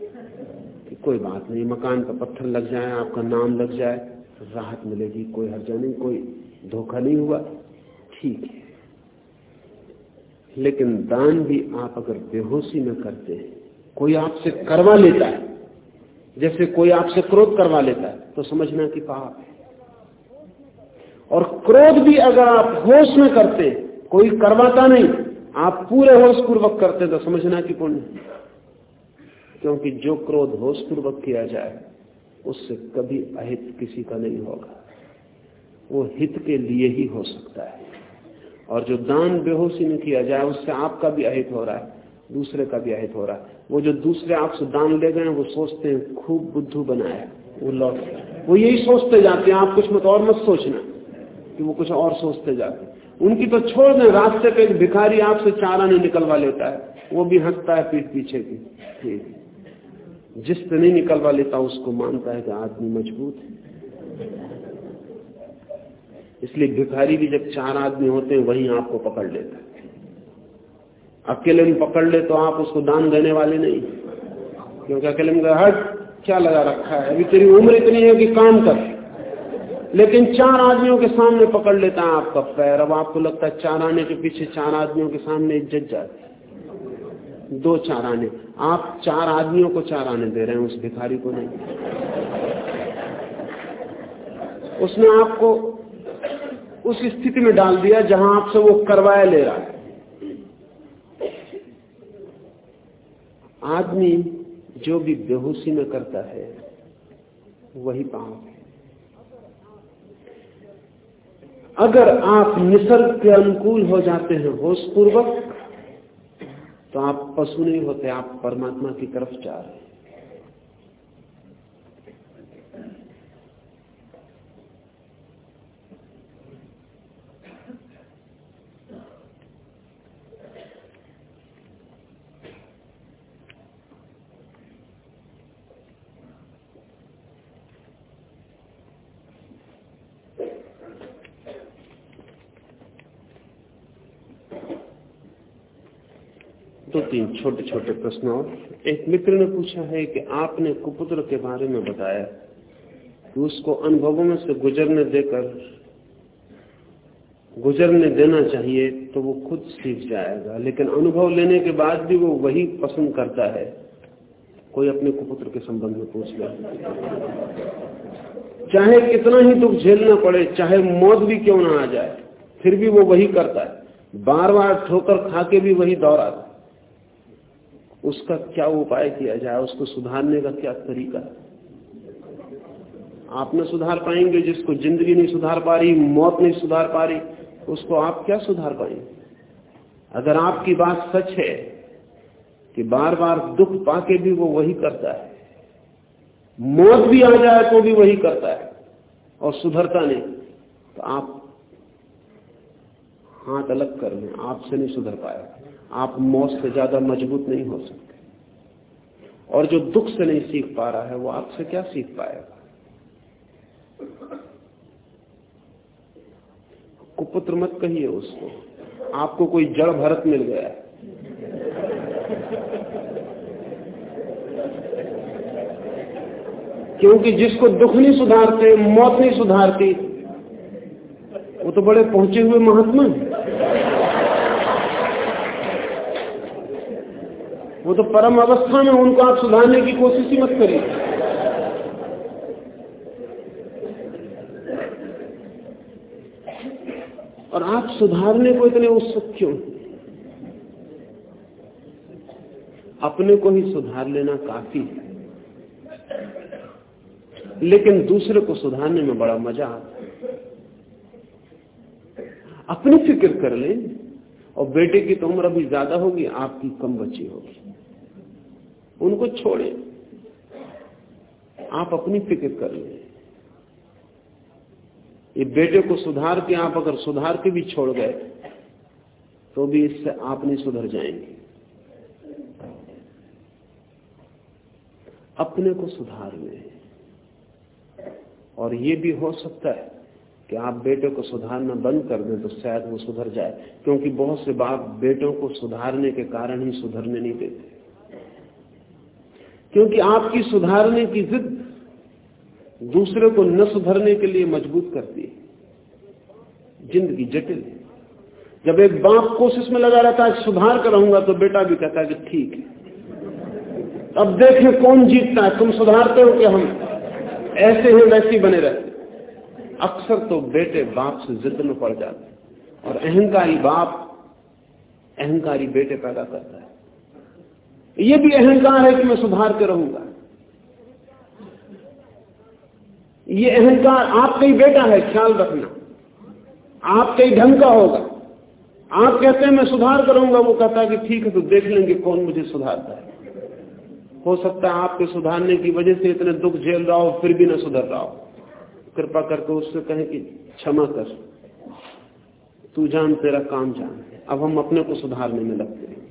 कि कोई बात नहीं, मकान पर पत्थर लग जाए, आपका नाम लग जाए राहत मिलेगी, कोई हर्जा नहीं, कोई धोखा नहीं हुआ। ठीक है। लेकिन दान भी आप अगर बेहोशी में करते हैं, कोई आपसे करवा लेता है, जैसे कोई आपसे क्रोध करवा लेता है तो समझना कि पाप है। और क्रोध भी अगर आप होश में करते कोई करवाता नहीं, आप पूरे होश पूर्वक करते तो समझना कि पुण्य क्योंकि जो क्रोध होश पूर्वक किया जाए, उससे कभी अहित किसी का नहीं होगा। वो हित के लिए ही हो सकता है। और जो दान बेहोशी में किया जाए, उससे आपका भी अहित हो रहा है, दूसरे का भी अहित हो रहा है। वो जो दूसरे आपसे दान ले गए वो सोचते हैं, खूब बुद्धू बनाया, वो लौट वो यही सोचते जाते हैं, आप कुछ मत और मत सोचना कि वो कुछ और सोचते जाते उनकी तो छोड़ दें, रास्ते पे एक भिखारी आपसे चारा नहीं निकलवा लेता है, वो भी हंसता है पीठ पीछे की। जिससे नहीं निकलवा लेता, उसको मानता है कि आदमी मज़बूत है। इसलिए भिखारी भी जब चार आदमी होते हैं, वही आपको पकड़ लेता है। अकेले में पकड़ ले तो आप उसको दान देने वाले नहीं। क्योंकि अकेले में हट, क्या लगा रखा है? अभी तेरी उम्र इतनी है कि काम कर। लेकिन चार आदमियों के सामने पकड़ लेता है आपका पैर। अब आपको लगता है चार आने के पीछे चार आदमियों के सामने इज़्ज़त जाती दो चार आने। आप चार आदमियों को चार आने दे रहे हैं, उस भिखारी को नहीं। उसने आपको उस स्थिति में डाल दिया जहाँ आपसे वो करवाया ले रहा है। आदमी जो भी बेहोशी में करता है, वही पाप है। अगर आप निसर्ग के अनुकूल हो जाते हैं होश पूर्वक तो आप पशु नहीं होते, आप परमात्मा की तरफ़ जा रहे हैं दो तीन छोटे छोटे प्रश्न और एक मित्र ने पूछा है कि आपने कुपुत्र के बारे में बताया। कि उसको अनुभवों में से गुजरने देकर, गुजरने देना चाहिए तो वो खुद सीख जाएगा। लेकिन अनुभव लेने के बाद भी वो वही पसंद करता है। कोई अपने कुपुत्र के संबंध में पूछ ले। चाहे कितना ही दुख झेलना पड़े, चाहे मौत भी क्यों ना आ जाए, फिर भी वो वही करता है। बार बार ठोकर खा के भी वही दौड़ाता उसका क्या उपाय किया जाए, उसको सुधारने का क्या तरीका? आप न सुधार पाएँगे, जिसको ज़िंदगी नहीं सुधार पा रही, मौत नहीं सुधार पा रही, उसको आप क्या सुधार पाएँगे? अगर आपकी बात सच है कि बार बार दुख पाके भी वो वही करता है, मौत भी आ जाए तो भी वही करता है, और सुधरता नहीं तो आप हाथ अलग कर लें, आपसे नहीं सुधर पाएगा आप मौत से ज़्यादा मज़बूत नहीं हो सकते। और जो दुख से नहीं सीख पा रहा है, वो आपसे क्या सीख पाएगा? कुपुत्र मत कहिए उसको, आपको कोई जड़ भरत मिल गया। क्योंकि जिसको दुख नहीं सुधारते, मौत नहीं सुधारती, वो तो बड़े पहुँचे हुए महात्मा हैं। वो तो परम अवस्था में उनको आप सुधारने की कोशिश ही मत करिए। और आप सुधारने को इतने उत्सुक क्यों? अपने को ही सुधार लेना काफ़ी है। लेकिन दूसरे को सुधारने में बड़ा मज़ा आता है। अपनी फ़िक्र कर लें, और बेटे की तो उम्र अभी ज़्यादा होगी, आपकी कम बची होगी। उनको छोड़े। आप अपनी फ़िक्र कर लें ये बेटे को सुधार के आप अगर सुधार के भी छोड़ गए तो भी इससे आप नहीं सुधर जाएँगे। अपने को सुधार लें। और ये भी हो सकता है कि आप बेटे को सुधारना बंद कर दें तो शायद वो सुधर जाए, क्योंकि बहुत से बाप बेटों को सुधारने के कारण ही सुधरने नहीं देते। क्योंकि आपकी सुधारने की जिद दूसरे को न सुधरने के लिए मज़बूत करती है। ज़िंदगी जटिल है। जब एक बाप कोशिश में लगा रहता है सुधार कर रहूँगा तो बेटा भी कहता है कि ठीक है। अब देखें कौन जीतता है, तुम सुधारते हो कि हम? ऐसे ही वैसे बने रहते अक्सर तो बेटे बाप से जिद में पड़ जाते और अहंकारी बाप अहंकारी बेटे पैदा करता है। ये भी अहंकार है कि मैं सुधार के रहूँगा। ये अहंकार आपका ही बेटा है, ख्याल रखना। आपके ही ढंग का होगा। आप कहते हैं, मैं सुधार करूँगा वो कहता है कि ठीक है तो देख लेंगे कौन मुझे सुधारता है। हो सकता है आपके सुधारने की वजह से इतने दुख झेल रहा हो, फिर भी ना सुधर रहा हो। कृपा करके उससे कहें कि क्षमा कर। तू जान, तेरा काम जान। अब हम अपने को सुधारने में लगते हैं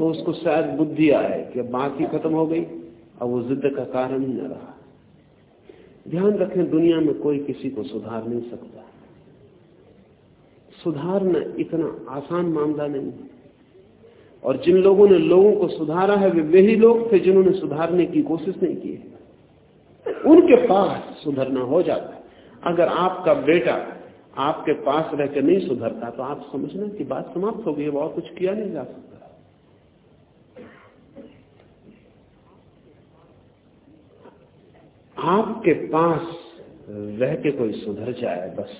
तो उसको शायद बुद्धि आए कि बात ही खत्म हो गई, अब वो जिद का कारण ही न रहा। ध्यान रखें, दुनिया में कोई किसी को सुधार नहीं सकता। सुधारना इतना आसान मामला नहीं और जिन लोगों ने लोगों को सुधारा है, वे वही लोग थे जिन्होंने सुधारने की कोशिश नहीं की है। उनके पास सुधरना हो जाता है। अगर आपका बेटा आपके पास रहकर नहीं सुधरता तो आप समझना कि बात समाप्त हो गई है और कुछ किया नहीं जा सकता। आपके पास रह के कोई सुधर जाए बस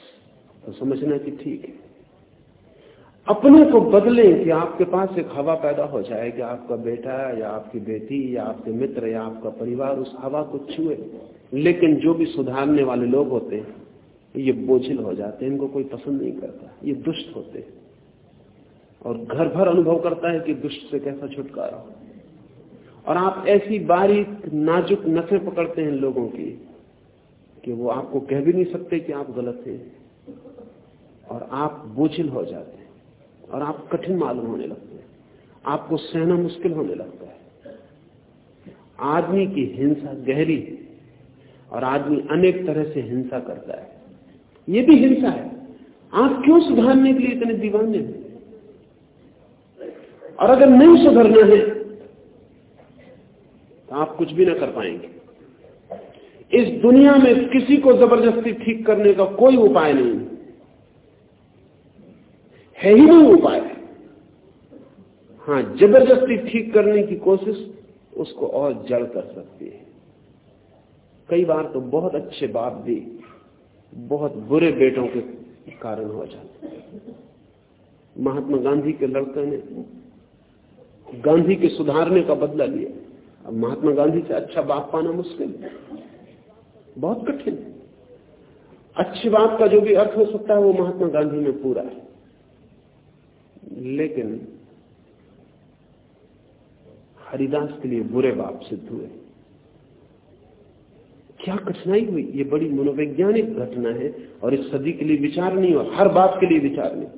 तो समझना कि ठीक है। अपने को बदलें कि आपके पास एक हवा पैदा हो जाए कि आपका बेटा या आपकी बेटी या आपके मित्र या आपका परिवार उस हवा को छुए। लेकिन जो भी सुधारने वाले लोग होते हैं, ये बोझिल हो जाते हैं, इनको कोई पसंद नहीं करता, ये दुष्ट होते हैं। और घर भर अनुभव करता है कि दुष्ट से कैसा छुटकारा हो। और आप ऐसी बारीक नाजुक नफे पकड़ते हैं लोगों की कि वो आपको कह भी नहीं सकते कि आप गलत हैं और आप बोझिल हो जाते हैं और आप कठिन मालूम होने लगते हैं। आपको सहना मुश्किल होने लगता है। आदमी की हिंसा गहरी है और आदमी अनेक तरह से हिंसा करता है। ये भी हिंसा है। आप क्यों सुधारने के लिए इतने दीवाने हैं? और अगर नहीं सुधरना है आप कुछ भी ना कर पाएँगे। इस दुनिया में किसी को ज़बरदस्ती ठीक करने का कोई उपाय नहीं। है ही नहीं उपाय। हाँ ज़बरदस्ती ठीक करने की कोशिश उसको और जड़ कर सकती है। कई बार तो बहुत अच्छे बाप भी बहुत बुरे बेटों के कारण हो जाते महात्मा गांधी के लड़के ने गांधी के सुधारने का बदला लिया। अब महात्मा गांधी से अच्छा बाप पाना मुश्किल बहुत कठिन। अच्छी बात का जो भी अर्थ हो सकता है, वो महात्मा गांधी में पूरा है। लेकिन हरिदास के लिए बुरे बाप सिद्ध हुए। क्या कठिनाई हुई? ये बड़ी मनोवैज्ञानिक घटना है और इस सदी के लिए विचार नहीं और हर बात के लिए विचार नहीं।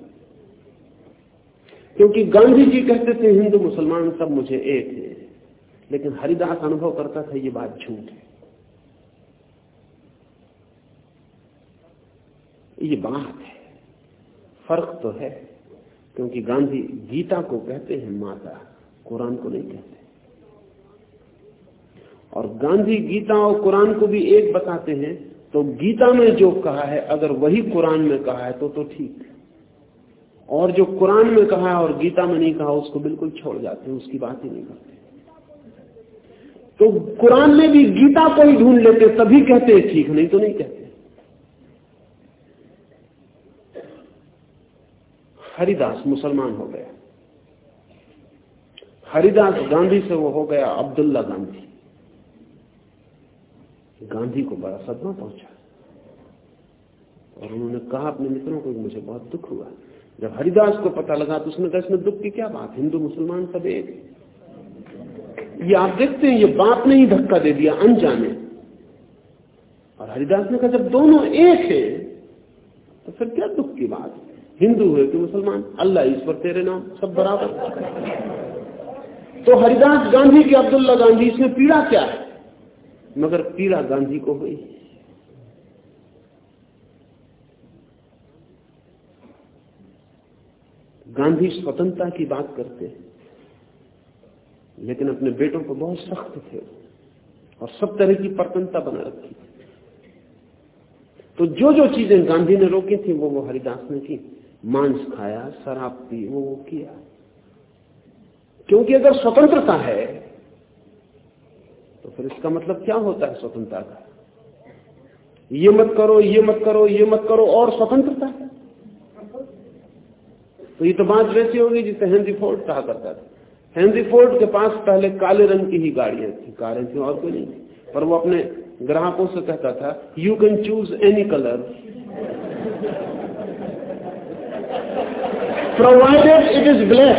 क्योंकि गांधी जी कहते थे, हिंदू मुसलमान सब मुझे एक है। लेकिन हरिदास अनुभव करता था, ये बात झूठ है। ये बात है। फ़र्क तो है, क्योंकि गांधी गीता को कहते हैं, माता, कुरान को नहीं कहते। और गांधी गीता और कुरान को भी एक बताते हैं तो गीता में जो कहा है, अगर वही कुरान में कहा है तो तो ठीक और जो कुरान में कहा है और गीता में नहीं कहा, उसको बिल्कुल छोड़ जाते हैं, उसकी बात ही नहीं करते। तो कुरान में भी गीता को ही ढूंढ लेते तभी कहते हैं, ठीक, नहीं तो नहीं कहते। हरिदास मुसलमान हो गया। हरिदास गांधी से वो हो गया अब्दुल्ला गांधी। गांधी को बड़ा सदमा पहुँचा। और उन्होंने कहा अपने मित्रों को, मुझे बहुत दुख हुआ। जब हरिदास को पता लगा तो उसने कहा, इसमें दुख की क्या बात हिंदू मुसलमान सब एक ये आप देखते हैं, ये बाप ने ही धक्का दे दिया अनजाने और हरिदास ने कहा, जब दोनों एक है तो फिर क्या दुख की बात हिंदू है कि मुसलमान? अल्लाह ईश्वर तेरे नाम, सब बराबर। तो हरिदास गांधी के अब्दुल्ला गांधी, इसमें पीड़ा क्या है? मगर पीड़ा गांधी को हुई। गांधी स्वतंत्रता की बात करते हैं। लेकिन अपने बेटों को बहुत सख्त थे और सब तरह की प्रतनता बना रखी तो जो जो चीज़ें गांधी ने रोकी थी, वो वो हरिदास ने की। मांस खाया, शराब पी, वो वो किया। क्योंकि अगर स्वतंत्रता है तो फिर इसका मतलब क्या होता है स्वतंत्रता का? ये मत करो, ये मत करो, ये मत करो, और स्वतंत्रता? तो ये तो बात वैसी होगी जिसे हेनरी फोर्ड कहा करता था। हेनरी फोर्ड के पास पहले काले रंग की ही गाड़ियाँ थी, कारें थी, और कोई नहीं पर वो अपने ग्राहकों से कहता था you can choose any colour provided it is black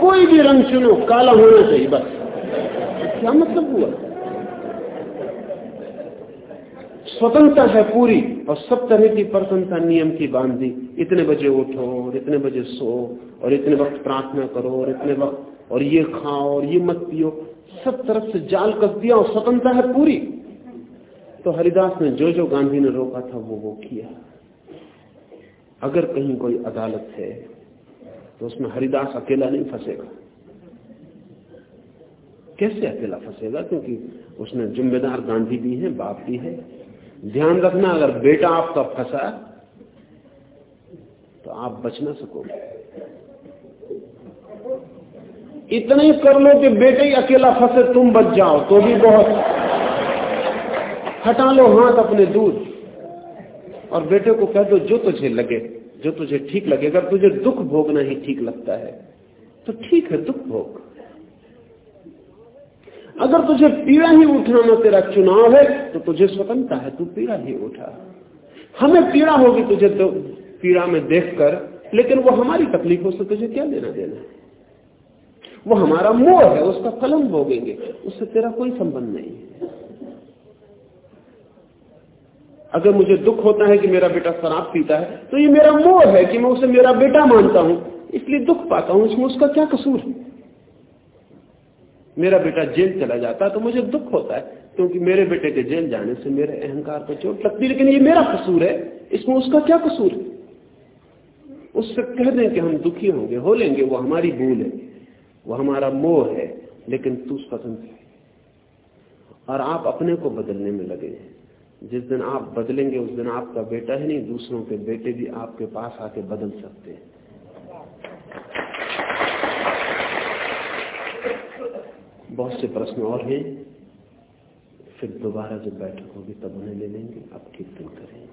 कोई भी रंग चुनो, काला होना चाहिए, बस। क्या मतलब हुआ? स्वतंत्रता है पूरी, और सब तरह की प्रसन्नता नियम की बांधी। इतने बजे उठो, और इतने बजे सो, और इतने वक्त प्रार्थना करो, और इतने वक्त, और ये खाओ, और ये मत पियो। सब तरफ़ से जाल कस दिया, और स्वतंत्रता है पूरी। तो हरिदास ने जो जो गांधी ने रोका था, वो वो किया। अगर कहीं कोई अदालत है तो उसमें हरिदास अकेला नहीं फंसेगा। कैसे अकेला फंसेगा? क्योंकि उसने जिम्मेदार गांधी भी है, बाप भी है। ध्यान रखना, अगर बेटा आपका फंसा तो आप बच ना सकोगे इतना ही कर लो कि बेटे ही अकेला फंसे, तुम बच जाओ तो भी बहुत। हटा लो हाथ अपने दूर। और बेटे को कह दो, जो तुझे लगे, जो तुझे ठीक लगे, अगर तुझे दुख भोगना ही ठीक लगता है तो ठीक है, दुख भोग। अगर तुझे पीड़ा ही उठाना तेरा चुनाव है तो तुझे स्वतंत्रता है, तू पीड़ा ही उठा। हमें पीड़ा होगी तुझे तो पीड़ा में देखकर, लेकिन वो हमारी तकलीफों से तुझे क्या लेना देना है? वो हमारा मोह है, उसका फलन भोगेंगे, उससे तेरा कोई संबंध नहीं है। अगर मुझे दुख होता है कि मेरा बेटा शराब पीता है तो ये मेरा मोह है कि मैं उसे मेरा बेटा मानता हूँ, इसलिए दुख पाता हूँ, इसमें उसका क्या कसूर है? मेरा बेटा जेल चला जाता तो मुझे दुख होता है, क्योंकि मेरे बेटे के जेल जाने से मेरे अहंकार पर चोट लगती है। लेकिन ये मेरा कसूर है, इसमें उसका क्या कसूर है? उससे कह दें कि हम दुखी होंगे, हो लेंगे, वो हमारी भूल है, वो हमारा मोह है, लेकिन तू स्वतंत्र है। और आप अपने को बदलने में लगे हैं। जिस दिन आप बदलेंगे, उस दिन आपका बेटा ही नहीं, दूसरों के बेटे भी आपके पास आके बदल सकते हैं। बहुत से प्रश्न और हैं। फिर दोबारा जब बैठक होगी, तब उन्हें ले लेंगे। अब कीर्तन करेंगे